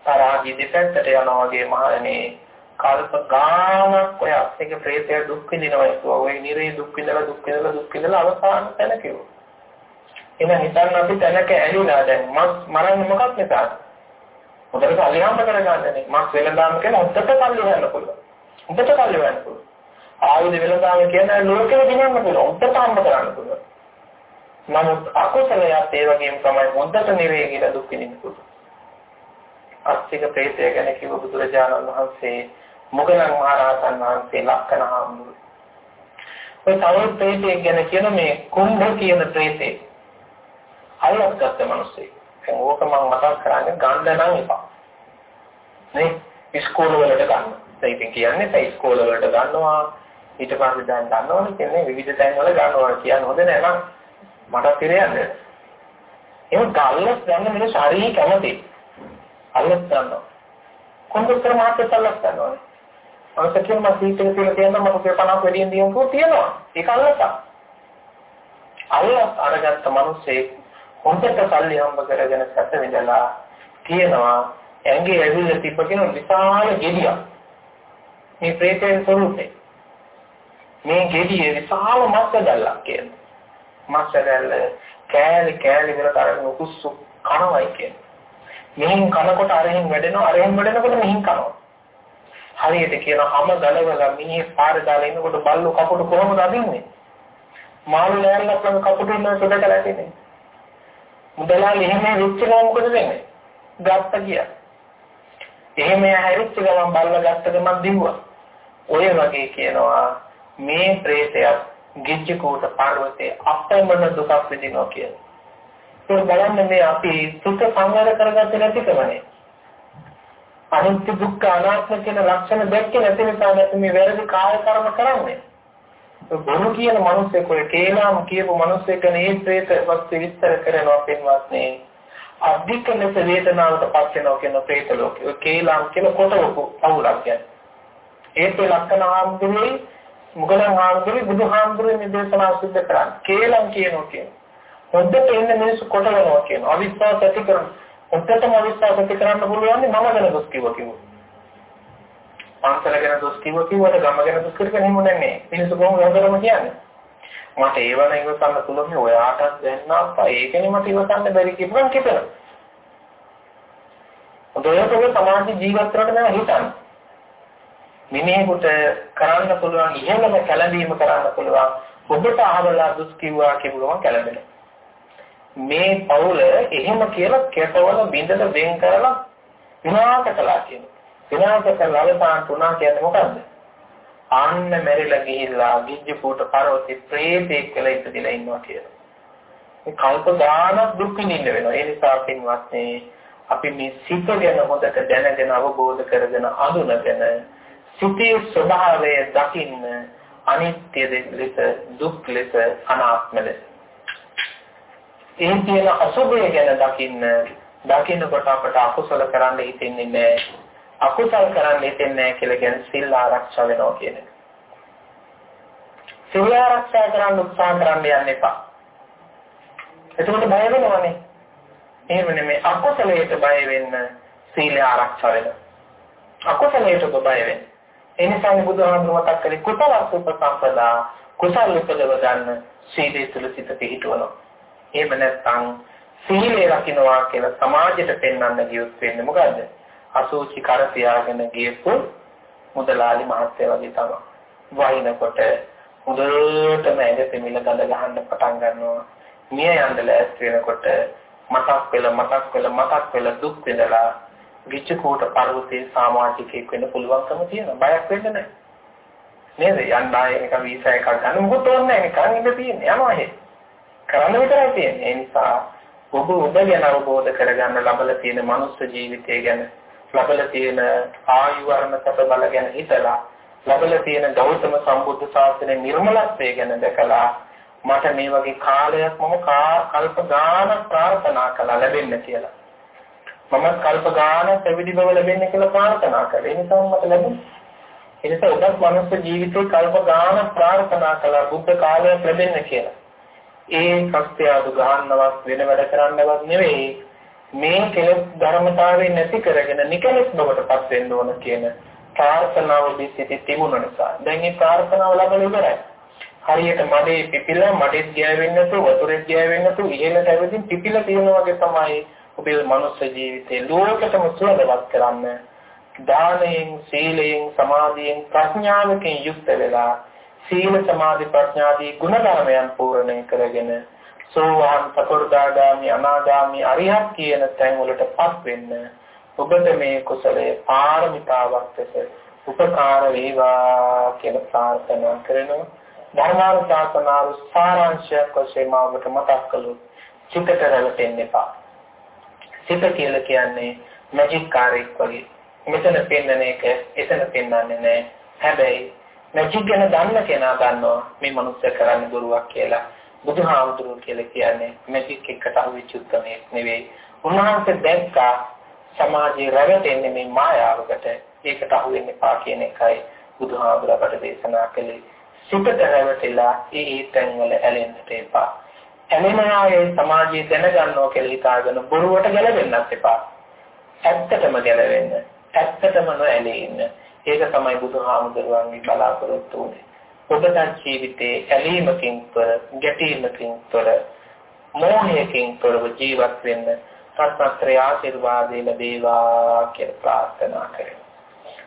Speaker 1: තරහාගේ දෙපැත්තට යනවා වගේ මහණනේ කල්ප ගානක් ඔය අස්සේක ප්‍රේතය දුක් විඳිනවා ඒකෝ ඔය නිරේ දුක් විඳලා දුක් විඳලා දුක් විඳලා අවසාන තැන කිව්වා. එහෙනම් හිතන්න අපි තැනක ඇලිලා දැන් මස් මරන්නේ මොකක් නිසාද? හොඳට කල්යම් කරගන්නනේ. මස් වෙනදාම කියලා හොඳට කල්ය වෙන්න පුළුවන්. හොඳට කල්ය වෙන්න පුළුවන්. ආයුධ වෙනදාම කියන්නේ ලෝකෙ දිනන්න පුළුවන්. හොඳට හම්බ කරන්න පුළුවන්. නමුත් අකුසලයක් ඒ වගේම තමයි හොඳට නිරේ කියලා දුක් විඳින්න පුළුවන්. අස්තික ප්‍රේතය ගැන කිව්ව බුදුරජාණන් වහන්සේ මොගලන් මහරහතන් වහන්සේ ලක්කන හාමුදුරුවෝ. ඔය තව ප්‍රේතයෙක් ගැන කියන මේ කුම්භ කියන ප්‍රේතේ අල්ලස් ගත්ත මිනිස්සේ. දැන් ඕක මම මතක් කරන්නේ ගන්න නම් එපා. නේ ඉස්කෝල වලට ගන්න. ඒ ඉතින් කියන්නේ ඒ ඉස්කෝල වලට ගන්නවා ඊට පස්සේ දැන් ගන්නවනේ කියන්නේ විවිධ තැන් වල ගන්නවා කියන හොඳ නෑ නම් මට පිළියන්නේ. ඒක ගල්ලස් ගන්න මිනිස්සු හරිය කැමති. අල්ලස් ගන්නවා. කොන්දොස්තර මහත්තයා අල්ලස් ගන්නවා. අවශ්‍ය කියන මා සීට් එක තියලා තියෙනවා මම 50ක් වැඩියෙන් දියුම් තියෙනවා. ඒක අල්ලසා. අල්ලස් අරගත්ත මිනිස්සේ හොඳට සල්ලි හම්බ කරගෙන සැත විඳලා තියෙනවා ඇඟේ ඇවිල්ලා තිබගෙන විශාල ගෙඩියක්. මේ ප්‍රේතයන් ස්වරූපේ. මේ ගෙඩිය විශාල මස්සදල්ලක් කියන. මස්සදල්ල කෑලි කෑලි විතර තරගෙන උකුස්සු කනවයි කියන. මෙහින් කනකොට අරහින් වැඩෙනවා අරහින් වැඩෙනකොට මෙහින් කනවා. හරියට කියන හැම ගලවලා මිනිහ පාර දාලා ඉන්නකොට බල්ලෝ කපුට කොහොමද අදින්නේ? මාළු නෑල්ලක් ළඟ කපුට ඉන්න සොඩකලා තියෙන්නේ. මුදලාලි එහෙම රිච්ච ගමන් මොකද වෙන්නේ? ගත්ත ගියා. එහෙම හැරිච්ච ගමන් බල්ල ගත්ත ගමන් දිව්වා. ඔය වගේ කියනවා මේ ප්‍රේතයක් ගිජ්ජකෝට පර්වතේ අපමණ දුකක් විඳිනවා කියලා. ඒක බලන්න මේ අපි සුඛ සංවර කරගත්තේ නැතිකමනේ. අනිත්‍ය දුක්ඛ අනාත්ම කියන ලක්ෂණ දැක්කේ නැති නිසා මේ වැරදි කාය කර්ම කරන්නේ. බොරු කියන මිනිස්සෙක් ඔය කේලාම කියපු මිනිස්සෙක් නේ ප්‍රේත වස්තු විස්තර කරනවා පින්වත්නි. අධික ලෙස වේදනාවට පත් වෙනවා කියන ප්‍රේත ලෝකේ. ඔය කේලාම් කියන කොටවක පවුලක් කියන්නේ ඒත් ලක්ෂණ ආම්දුනේ මුගලන් ආම්දුනේ බුදුහාම්දුනේ නිදේශනා සිද්ධ කරන්නේ කේලාම් කියනවා කියන. හොද්දට එන්න මිනිස්සු කොටවනවා කියන. අවිශ්වාස ඇති කරන. හොද්දටම අවිශ්වාස ඇති කරන්න පුළුවන් මම ගැන දොස් කිව්වා කිව්වා. පන්සල ගැන දොස් කිව්ව කිව්වට ගම ගැන දොස් කරගෙන හිමු නැහැ. මිනිස්සු කොහොමද හොඳටම කියන්නේ? මට ඒවන ඉවසන්න පුළුවන් ඔයාටත් දැන්න අප්පා ඒකනේ මට ඉවසන්න බැරි කිව්වන් කිපෙන. ඔතනතෝ සමාජ ජීවත් වෙනට නෑ හිතන්න. මිනිහෙකුට කරන්න පුළුවන් ඉහළම කැළඹීම කරන්න පුළුවන් ඔබට අහවලා දුස් කිව්වා කියපුවම කැළඹෙන. මේ පවුල එහෙම කියලා කැටවල බින්දට වෙන් කරලා විනාශ කළා කියනවා. විනාශ කරලා අවසාන තුනා කියන්නේ මොකද්ද? අන්න මෙරිලා ගිහිල්ලා ගිජ්ජපූට පර්වතේ ප්‍රේතෙක් කියලා ඉපදිලා ඉන්නවා කියලා. මේ කල්ප ගානක් දුක් විඳින්න වෙනවා. ඒ නිසා පින්වත්නි අපි මේ සිත ගැන හොඳට දැනගෙන අවබෝධ කරගෙන අඳුනගෙන සිතේ ස්වභාවය දකින්න අනිත්‍ය ලෙස දුක් ලෙස අනාත්ම ලෙස ඒ කියන අසුභය ගැන දකින්න දකින්නකොට අපට අකුසල කරන්න හිතෙන්නේ නැහැ අකුසල් කරන්න හිතෙන්නේ නැහැ කියලා කියන්නේ සිල් ආරක්ෂා වෙනවා කියන එක. සිල් ආරක්ෂා කරන්න උත්සාහ කරන්න යන්න එපා. එතකොට බය වෙනවනේ. එහෙම නෙමෙයි අකුසලයට බය වෙන්න සීල ආරක්ෂා වෙනවා. අකුසලයට බය වෙන්න. ඒ නිසා බුදුහාමුදුරුවෝ මතක් කළේ කුසල උපසම්පදා කුසල උපදව ගන්න සීලය තුල සිත පිහිටවනවා. එහෙම නැත්නම් සීලය රකින්නවා කියලා සමාජයට පෙන්වන්න ගියොත් වෙන්නේ මොකද්ද? අසෝචි කර තියාගෙන ගියපු මුදලාලි මහත්තයා වගේ තමයි. වයින්කොට හොඳටම ඇඟ පෙමිල ගඳ ගහන්න පටන් ගන්නවා. මිය යන්න ලෑස්ති වෙනකොට මතක් වෙලා මතක් වෙලා මතක් වෙලා දුක් විඳලා විචකෝට පර්වතයේ සමාජිකයෙක් වෙන්න පුළුවන්කම තියෙනවා. බයක් වෙන්න නැහැ. නේද? යන්න ආයේ එක වීසා එකක් ගන්න මොකද ඕනේ නැහැ. නිකන් ඉඳ තියෙන්නේ. යනවා එහෙ. කරන්න විතරයි තියෙන්නේ. ඒ නිසා ඔබ ඔබ ගැන අවබෝධ කරගන්න ලබලා තියෙන මනුස්ස ජීවිතය ගැන ලබලා තියෙන ආයු වර්ණ සැප බල ගැන හිතලා ලබලා තියෙන ගෞතම සම්බුද්ධ ශාසනයේ නිර්මලත්වය ගැන දැකලා මට මේ වගේ කාලයක් මම කල්ප ගානක් ප්‍රාර්ථනා කළා ලැබෙන්න කියලා. මම කල්ප ගානක් පැවිදි බව ලැබෙන්න කියලා ප්‍රාර්ථනා කළා. ඒ නිසා මට ලැබුණා. ඒ නිසා ඔබත් මනුස්ස ජීවිතේ කල්ප ගානක් ප්‍රාර්ථනා කළා බුද්ධ කාලයක් ලැබෙන්න කියලා. ඒ සත්‍යයදු ගහන්නවත් වෙන වැඩ කරන්නවත් නෙවෙයි මේ කෙලෙස් ධර්මතාවය නැති කරගෙන නිකලස් බවටපත් වෙන්න ඕන කියන ප්‍රාර්ථනාව දිසිත තිබුණ නිසා. දැන් මේ ප්‍රාර්ථනාව ලබන ඉවරයි. හරියට මඩේ පිපිලා මඩෙත් ගෑවෙන්නේ නැතුව වතුරෙත් ගෑවෙන්නේ නැතුව ඉහෙලට ඇවිදින් පිපිලා තියෙන වගේ තමයි ඔබේ මනුස්ස ජීවිතේ ලෝකෙටම සුවඳවත් කරන්න දානයෙන් සීලයෙන් සමාධියෙන් ප්‍රඥාවකින් යුක්ත වෙලා සීල සමාධි ප්‍රඥාදී ගුණ ධර්මයන් පූර්ණය කරගෙන සෝවාන් සකෘදාගාමි අනාගාමි අරිහත් කියන තැන් වලටපත් වෙන්න ඔබට මේ කුසලයේ පාරමිතාවක් ලෙස උපකාර වේවා කියලා ප්‍රාර්ථනා කරනවා. ධර්මානුශාසනාව සාරාංශයක් වශයෙන් මාවට මතක් කළොත් චිතට රැවටෙන්න එපා. සිත කියලා කියන්නේ මැජික් කාර්යයක් වගේ. මෙතන පෙන්වන එක එතන පෙන්වන්නේ නැහැ. හැබැයි මැජික් ගැන දන්න කෙනා දන්නවා මේ මනුස්සය කරන්නේ බොරුවක් කියලා. බුදුහාමුදුරුවෝ කියලා කියන්නේ මැජික් එකට අහුවෙච්ච උත්තරයක් නෙවෙයි. උන්වහන්සේ දැක්කා සමාජයේ රැවටෙන්නේ මේ මායාවකට. ඒකට අහු වෙන්න එපා කියන එකයි බුදුහාමුදුරුවෝ දේශනා කළේ. සිතට රැවටිලා ඒ ඒ තැන්වල ඇලෙන්නට එපා. ඇලෙනායේ සමාජයේ දැනගන්නවා කියලා හිතාගෙන බොරුවට ගැලවෙන්නත් එපා. ඇත්තටම ගැලවෙන්න. ඇත්තටම නොඇලී ඉන්න. ඒක තමයි බුදුහාමුදුරුවන්ගේ බලාපොරොත්තු වුනේ. ඔබට ජීවිතේ ඇලීමකින් තොර, ගැටීමකින් තොර, මෝහයකින් තොරව ජීවත් වෙන්න සත්‍යත්‍රය ආශිර්වාදේ ලැබේවා කියලා ප්‍රාර්ථනා කරමු.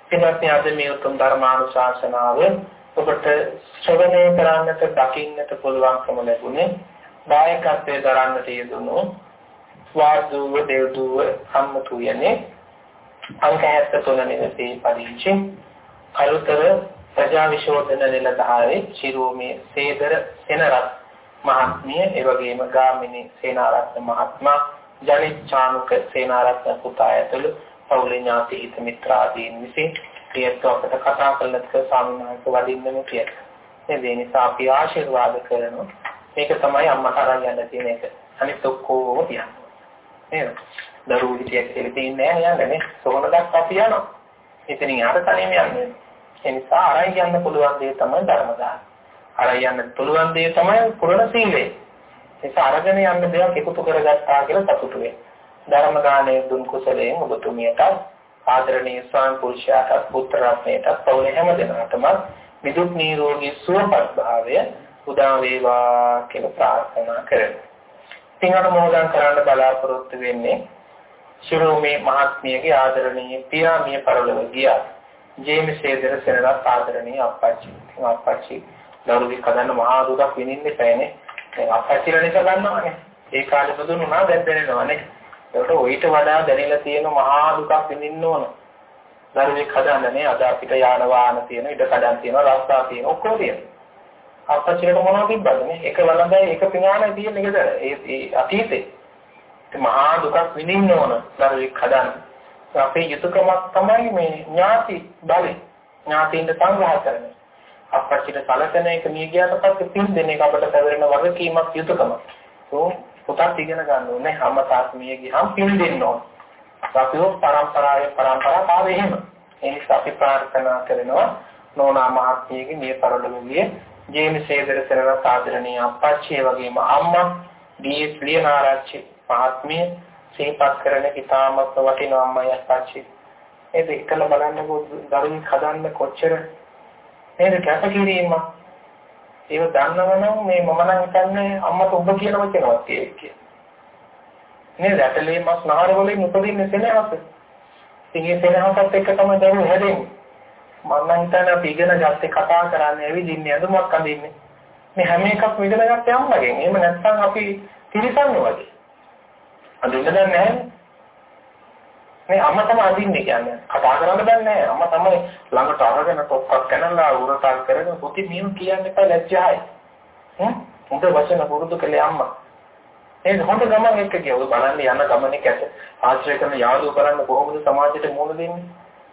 Speaker 1: පින්වත්නි අද මේ උතුම් ධර්මානුශාසනාව ඔබට ශ්‍රවණය කරන්නට, දකින්නට පුළුවන්කම ලැබුණේ දායකත්වයේ දරන්නට යෙදුණු වාර්දුව දේවදුව සම්මුතු යන්නේ අංක 73 නිවසේ පදිංචි කලුතර ප්‍රජා විශෝධන නිලධාරී චිරෝමේ සේදර සෙනරත් මහත්මිය ඒ වගේම ගාමිණී සේනාරත්න මහත්මයා ජනිත් චානුක සේනාරත්න පුතා ඇතුළු පවුලේ ඥාති හිත මිත්‍රාදීන් විසින් පියත් අපට කතා කළත් ස්වාමීන් වහන්සේ වඩින්නම පියත්. ඒ නිසා අපි ආශිර්වාද කරනවා. මේක තමයි අම්මට අරන් යන්න තියෙන එක. අනිත් ඔක්කොම තියන්න. නේද? දරුවෝ හිටියක් කියලා තියන්නේ නැහැ යන්නේ නේ. සෝනදක් අපි යනවා. එතනින් අර තනියම යන්නේ. ඒ නිසා අරයි යන්න පුළුවන් දේ තමයි ධර්ම දාන. අරයි යන්න පුළුවන් දේ තමයි පුරණ සීලය. ඒ නිසා අරගෙන යන්න දෙයක් එකතු කරගත්තා කියලා සතුටු වෙන්න. ධර්ම දානයේ දුන් කුසලයෙන් ඔබතුමියට ආදරණීය ස්වාමි පුරුෂයාට පුත්‍ර රත්නයට පවුල හැම දෙනාටම විදුක් නිරෝගී සුවපත් භාවය උදා වේවා කියලා ප්‍රාර්ථනා කරමි. පින් අනුමෝදන් කරන්න බලාපොරොත්තු වෙන්නේ ශිරෝමේ මහත්මියගේ ආදරණීය පියා මිය පරලොව ගියා. ජේම්ස් හේදර සෙනරත් ආදරණීය අප්පච්චි. අප්පච්චි දරුවෙක් හදන්න මහා දුකක් විඳින්න එපානේ. දැන් අප්පච්චිලා නිසා ගන්නවනේ. ඒ කාලේ බදුන්නා දැන් දැනෙනවනේ. ඒකට ඔయిత වඩා දැනෙලා තියෙන මහා දුකක් විඳින්න ඕන. දරුවෙක් හදන්නනේ අද අපිට යාන වාහන තියෙන, ඉඩ කඩන් තියෙන, රස්තා තියෙන ඔක්කොම තියෙනවා. අපච්චිලට මොනවද තිබ්බද නේ? එක වළඳයි එක පිඟානයි තියෙන්නේ ගෙදර. ඒ ඒ අතීතේ. ඒ මහා දුකක් විඳින්න ඕන දරුවෙක් හදන්න. අපේ යුතුයකමක් තමයි මේ ඥාති බලය. ඥාතියින්ද සංග්‍රහ කරන්නේ. අපච්චිට සැලකෙන එක මිය ගියාට පස්සේ පින් දෙන එක අපට පැවරෙන වගකීමක් යුතුයකමක්. તો පුතත් ඉගෙන ගන්න ඕනේ හැම තාත්මිය ගියහම පින් දෙන්න ඕන. අපිව පරම්පරාවේ පරම්පරාව ආවේ එහෙම. ඒ නිසා අපි ප්‍රාර්ථනා කරනවා නෝනා මහත්මියගේ මේ පරලොවගේ ජේම්ස් හේදර සරණ සාදරණීය අප්පච්චි වගේම අම්මා ඩී.එස්. ලියනාරච්චි මහත්මිය සිහිපත් කරන ඉතාමත් වටිනා අම්මයි අප්පච්චි ඒ දෙකල බලන්නකෝ දරුවෙක් හදන්න කොච්චර නේද කැපකිරීම ඒක දන්නවනම් මේ මම නම් හිතන්නේ අම්මට ඔබ කියන වචනවත් ඒක නේද? ඇටලේ මස් නහර වලින් උපදින්නේ සෙනෙහස. ඉතින් ඒ සෙනෙහසත් එක්ක තමයි දරුවෝ හැදෙන්නේ. මම නම් හිතන්නේ අපි ඉගෙන ගත්තේ කතා කරන්නේ ඇවිදින්නේ අඳුමක් අඳින්නේ. මේ හැම එකක්ම ඉගෙන ගත්තේ අම්මගෙන්. එහෙම නැත්නම් අපි තිරසන්න වගේ. අඳින්න දන්නේ නැහැ. මේ අම්මා තමයි අඳින්නේ කියන්නේ. කතා කරන්න දන්නේ නැහැ. අම්මා තමයි ළඟට අරගෙන තොප්පක් කනලා උරතල් කරගෙන පුති මෙහෙම කියන්න එපා ලැජ්ජායි. හ්ම්? හොඳ වචන පුරුදු කළේ අම්මා. ඒ හොඳ ගමන් එක්ක ගියා. ඔය බලන්න යන ගමනේ කැට ආශ්‍රය කරන යාළුවෝ කරන්න කොහොමද සමාජයට මුහුණ දෙන්නේ?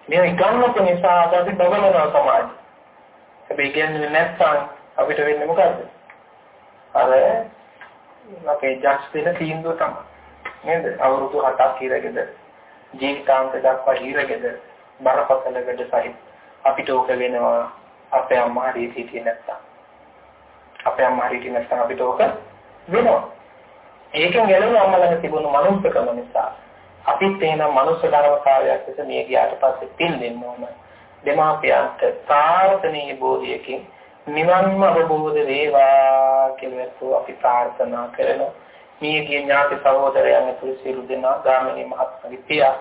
Speaker 1: මේ ඉගන්නක නිසා අපි බබලනවා සමාජය. හැබැයි කියන්නේ නැත්නම් අපිට වෙන්නේ මොකද්ද? අර අපේ ජක්ස් දෙන තීන්දුව තමයි. නේද? අවුරුදු 7ක් ඉරගෙද ජීවිතාන්ත දක්වා හිරගෙද බරපතල වැඩ සහිත අපිට ඕක වෙනවා අපේ අම්මා හරියට හිටියේ නැත්තම්. අපේ අම්මා හරියට නැත්තම් අපිට ඕක වෙනවා. ඒකෙන් ගැලවෙන අම්මා ළඟ තිබුණු මනුස්සකම නිසා අපිත් එහෙනම් මනුස්ස ධර්මතාවයක් ලෙස මිය ගියාට පස්සේ පින් දෙන්න ඕන. දෙමාපියන්ට ප්‍රාර්ථනීය බෝධියකින් නිවන්ම අවබෝධ වේවා කියලා අපි ප්‍රාර්ථනා කරනවා. මියගිය ඥාති සහෝදරයන් ඇතුළු සියලු දෙනා ගාමිණී මහත්මගේ පියා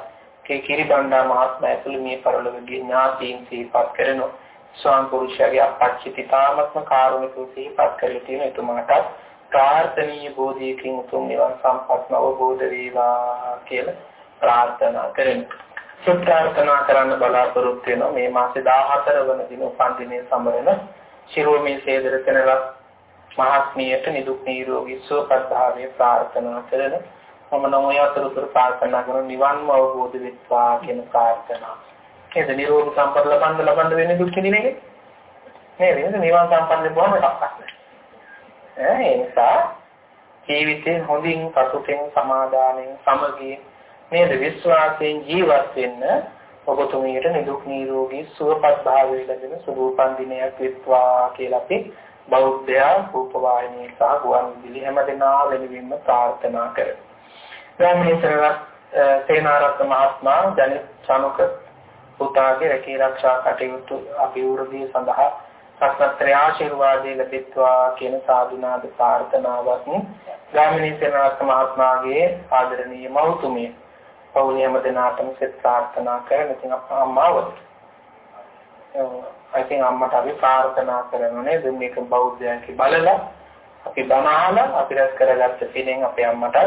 Speaker 1: කේ කිරිබණ්ඩා මහත්මයා ඇතුළු මිය පරලොවගේ ඥාතීන් සිහිපත් කරනවා. ස්වාම පුරුෂයාගේ අපච්චිති තාමත්ම කාරුණිකව සිහිපත් කරලා තියෙන එතුමාට ප්‍රාර්ථනීය බෝධියකින් උතුම් නිවන් සම්පත් අවබෝධ වේවා කියලා ප්‍රාර්ථනා කරමු. සුත්‍රාර්ථනා කරන්න බලාපොරොත්තු වෙනවා මේ මාසේ 14 වන දින උපන් දිනයේ සමරන ශිරෝමේ සේදර කෙනලක් මහත්මියට නිදුක් නිරෝගී සුවපත් භාවය ප්‍රාර්ථනා කරන මම නම් ඔය අතරතුර ප්‍රාර්ථනා කරන නිවන්ම අවබෝධ වෙත්වා කියන ප්‍රාර්ථනා. නේද? නිරෝගී සම්පත ලබන්න ලබන්න වෙන්නේ දුක් නිවේගේ. නේද? නේද? නිවන් සම්පන්න බොහොම එකක්. ඒ නිසා ජීවිතේ හොඳින් පසුතෙන් සමාදානෙන් සමගිය නේද විශ්වාසයෙන් ජීවත් වෙන්න ඔබතුමියට නිදුක් නිරෝගී සුවපත් භාවය ලැබෙන සුභ දිනයක් වෙත්වා කියලා අපි බෞද්ධයා රූපවාහිනී සහ ගුවන් විදුලි හැමදෙනා වෙනුවෙන්ම ප්‍රාර්ථනා කරමි. ගාමිණී සේනාරත්න මහත්මයා ජනිත චනුක පුතාගේ රැකී ආරක්ෂා කටයුතු අභිවෘද්ධිය සඳහා සත්‍යත්‍රය ආශිර්වාදයේ ලැබෙත්වා කියන සාදුනාද ප්‍රාර්ථනාවක් ගාමිණී සේනාරත්න මහත්මයාගේ ආදරණීය මව්තුමිය පවුලේ හැමදෙනාටම සෙත් ප්‍රාර්ථනා කරන ඉතින් අප්පා අම්මාව ඉතින් අම්මට අපි ප්‍රාර්ථනා කරනවා නේද? මේක බෞද්ධයන්ගේ බලලා අපි බණහලා අපි රැස් කරගත්ත පිනෙන් අපේ අම්මට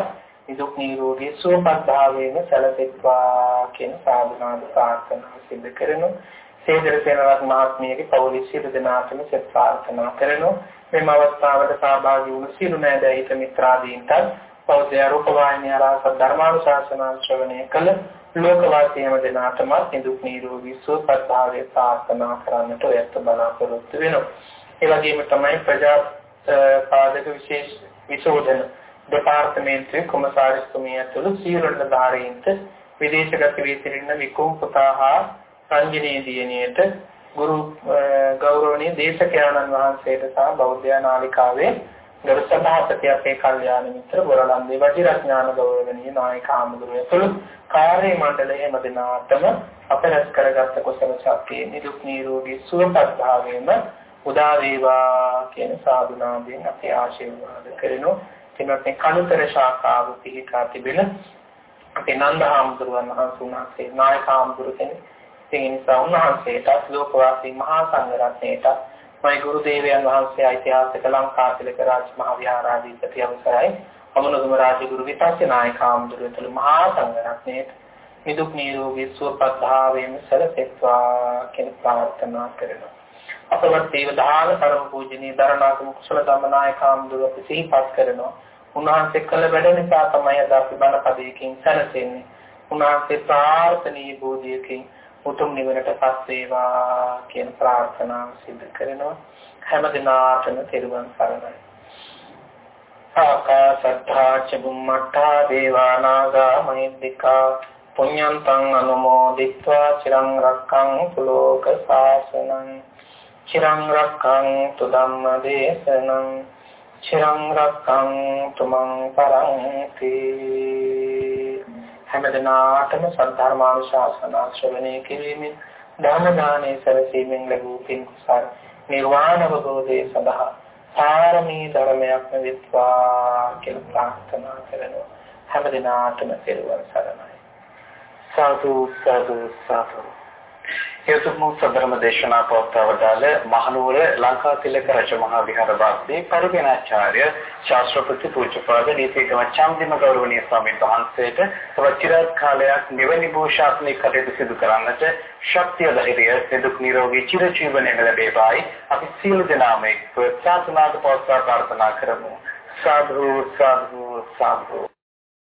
Speaker 1: නිදුක් නිරෝගී සුවපත් භාවයෙන් සැලසෙත්වා කියන සාධනාද ප්‍රාර්ථනා සිදු කරනු. සේදර සේනවත් මහත්මියගේ පෞලිස් සියලු දෙනාටම සෙත් ප්‍රාර්ථනා කරනු. මෙම අවස්ථාවට සහභාගී වුණු සියලු නෑදෑයිත මිත්‍රාදීන්ට බෞද්ධ රූපවාහිනිය ආරස ධර්මානුශාසනා ශ්‍රවණය කළ ලෝකවාසීම දෙනාටම නිදුක් නිරෝගී සුවපත් භාවය ප්‍රාර්ථනා කරන්නට ඔයත් බලාපොරොත්තු වෙනවා. ඒ වගේම තමයි ප්‍රජා පාදක විශේෂ විශෝධන දෙපාර්තමේන්තුවේ කොමසාරිස්තුමිය ඇතුළු සියලු නිලධාරීන්ට විදේශගත වී සිටින විකුම් පුතා හා සංජිනී දියණියට ගුරු ගෞරවනීය දේශකයන්න් වහන්සේට සහ බෞද්ධ නාලිකාවේ ගරු සභාපති අපේ කල්යාණ මිත්‍ර බොරලන්දේ වජිරඥාන ගෞරවණීය නායක ආමඳුරේ තුළු කාර්ය මණ්ඩලය හැම දිනාටම අප රැස් කරගත් කුසල ශක්තිය නිදුක් නිරෝගී සුවපත් භාවයෙන්ම උදා වේවා කියන සාදුනාදයෙන් අපි ආශිර්වාද කරනු. එතනත් කනුතර ශාඛාව පිහිටා තිබෙන අපේ නන්ද ආමඳුරන් වහන්සේ නායක ආමඳුර කෙනෙක්. ඒ නිසා උන්වහන්සේට ලෝකවාසී මහා සංඝ රත්නයේට මයි ගුරු දේවයන් වහන්සේ ඓතිහාසික ලංකාතිලක රාජ මහා විහාරාධිපති අවසරයි. අමනුගම රාජගුරු විපස්සී නායක ආමඳුරතුළු මහා සංඝරත්නයේ නිදුක් නිරෝගී සුවපත් භාවයෙන් සැලසෙත්වා කියන ප්‍රාර්ථනා කරනවා. අපවත් දේව දාන පරම පූජනීය දරණාගම කුසල ධම්මනායක ආමඳුර අපි සිහිපත් කරනවා. උන්වහන්සේ කළ වැඩ නිසා තමයි අද අපි බණ පදයකින් සැලසෙන්නේ. උන්වහන්සේ ප්‍රාර්ථනීය බෝධියකින් උතුම් නිවනටපත් වේවා කියන ප්‍රාර්ථනාව සිදු කරනවා. හැම දිනාටම තෙරුවන් සරණයි. ආකාසත්තා චුම්මත්තා දේවානාගා මහිද්దికා පුඤ්ඤන්තං අනුමෝදිත්වා චිරං රක්ඛන්තු ලෝක සාසනං චිරං රක්ඛන්තු ධම්ම දේශනං චිරං රක්ඛන්තු මං පරන්ති හැමදෙනාටම සද්ධර්මානුශාසනා ශ්‍රවණය කිරීමෙන් ධර්ම දානයේ සැලසීමෙන් ලැබූ පින් කුසල් නිර්වාණ අවබෝධය සඳහා පාරමී ධර්මයක් වෙත්වා කියලා ප්‍රාර්ථනා කරනවා. හැම දිනාටම පෙරවන් සරණයි. සාදු සාදු සාදු.
Speaker 2: යතුම් සදරම දේශනා පවත්වවදාළ මහනුවර ලංකාතිලක රජමහා විහාරවාසී පරිගණාචාර්ය ශාස්ත්‍රපති පූජ්‍යපාද නීතිගම චන්දිම ගෞරවනීය ස්වාමීන් වහන්සේට තවත් චිරාත් කාලයක් මෙවැනි භූෂාත්මික කටයුතු සිදු කරන්නට ශක්තිය ධෛර්යය නිදුක් නිරෝගී චිරජීවනය ලැබේවායි. අපි සියලු දෙනාම එක්ව සාතුනාද පවත්වා ප්‍රාර්ථනා කරමු. සාදු සාදු සාදු.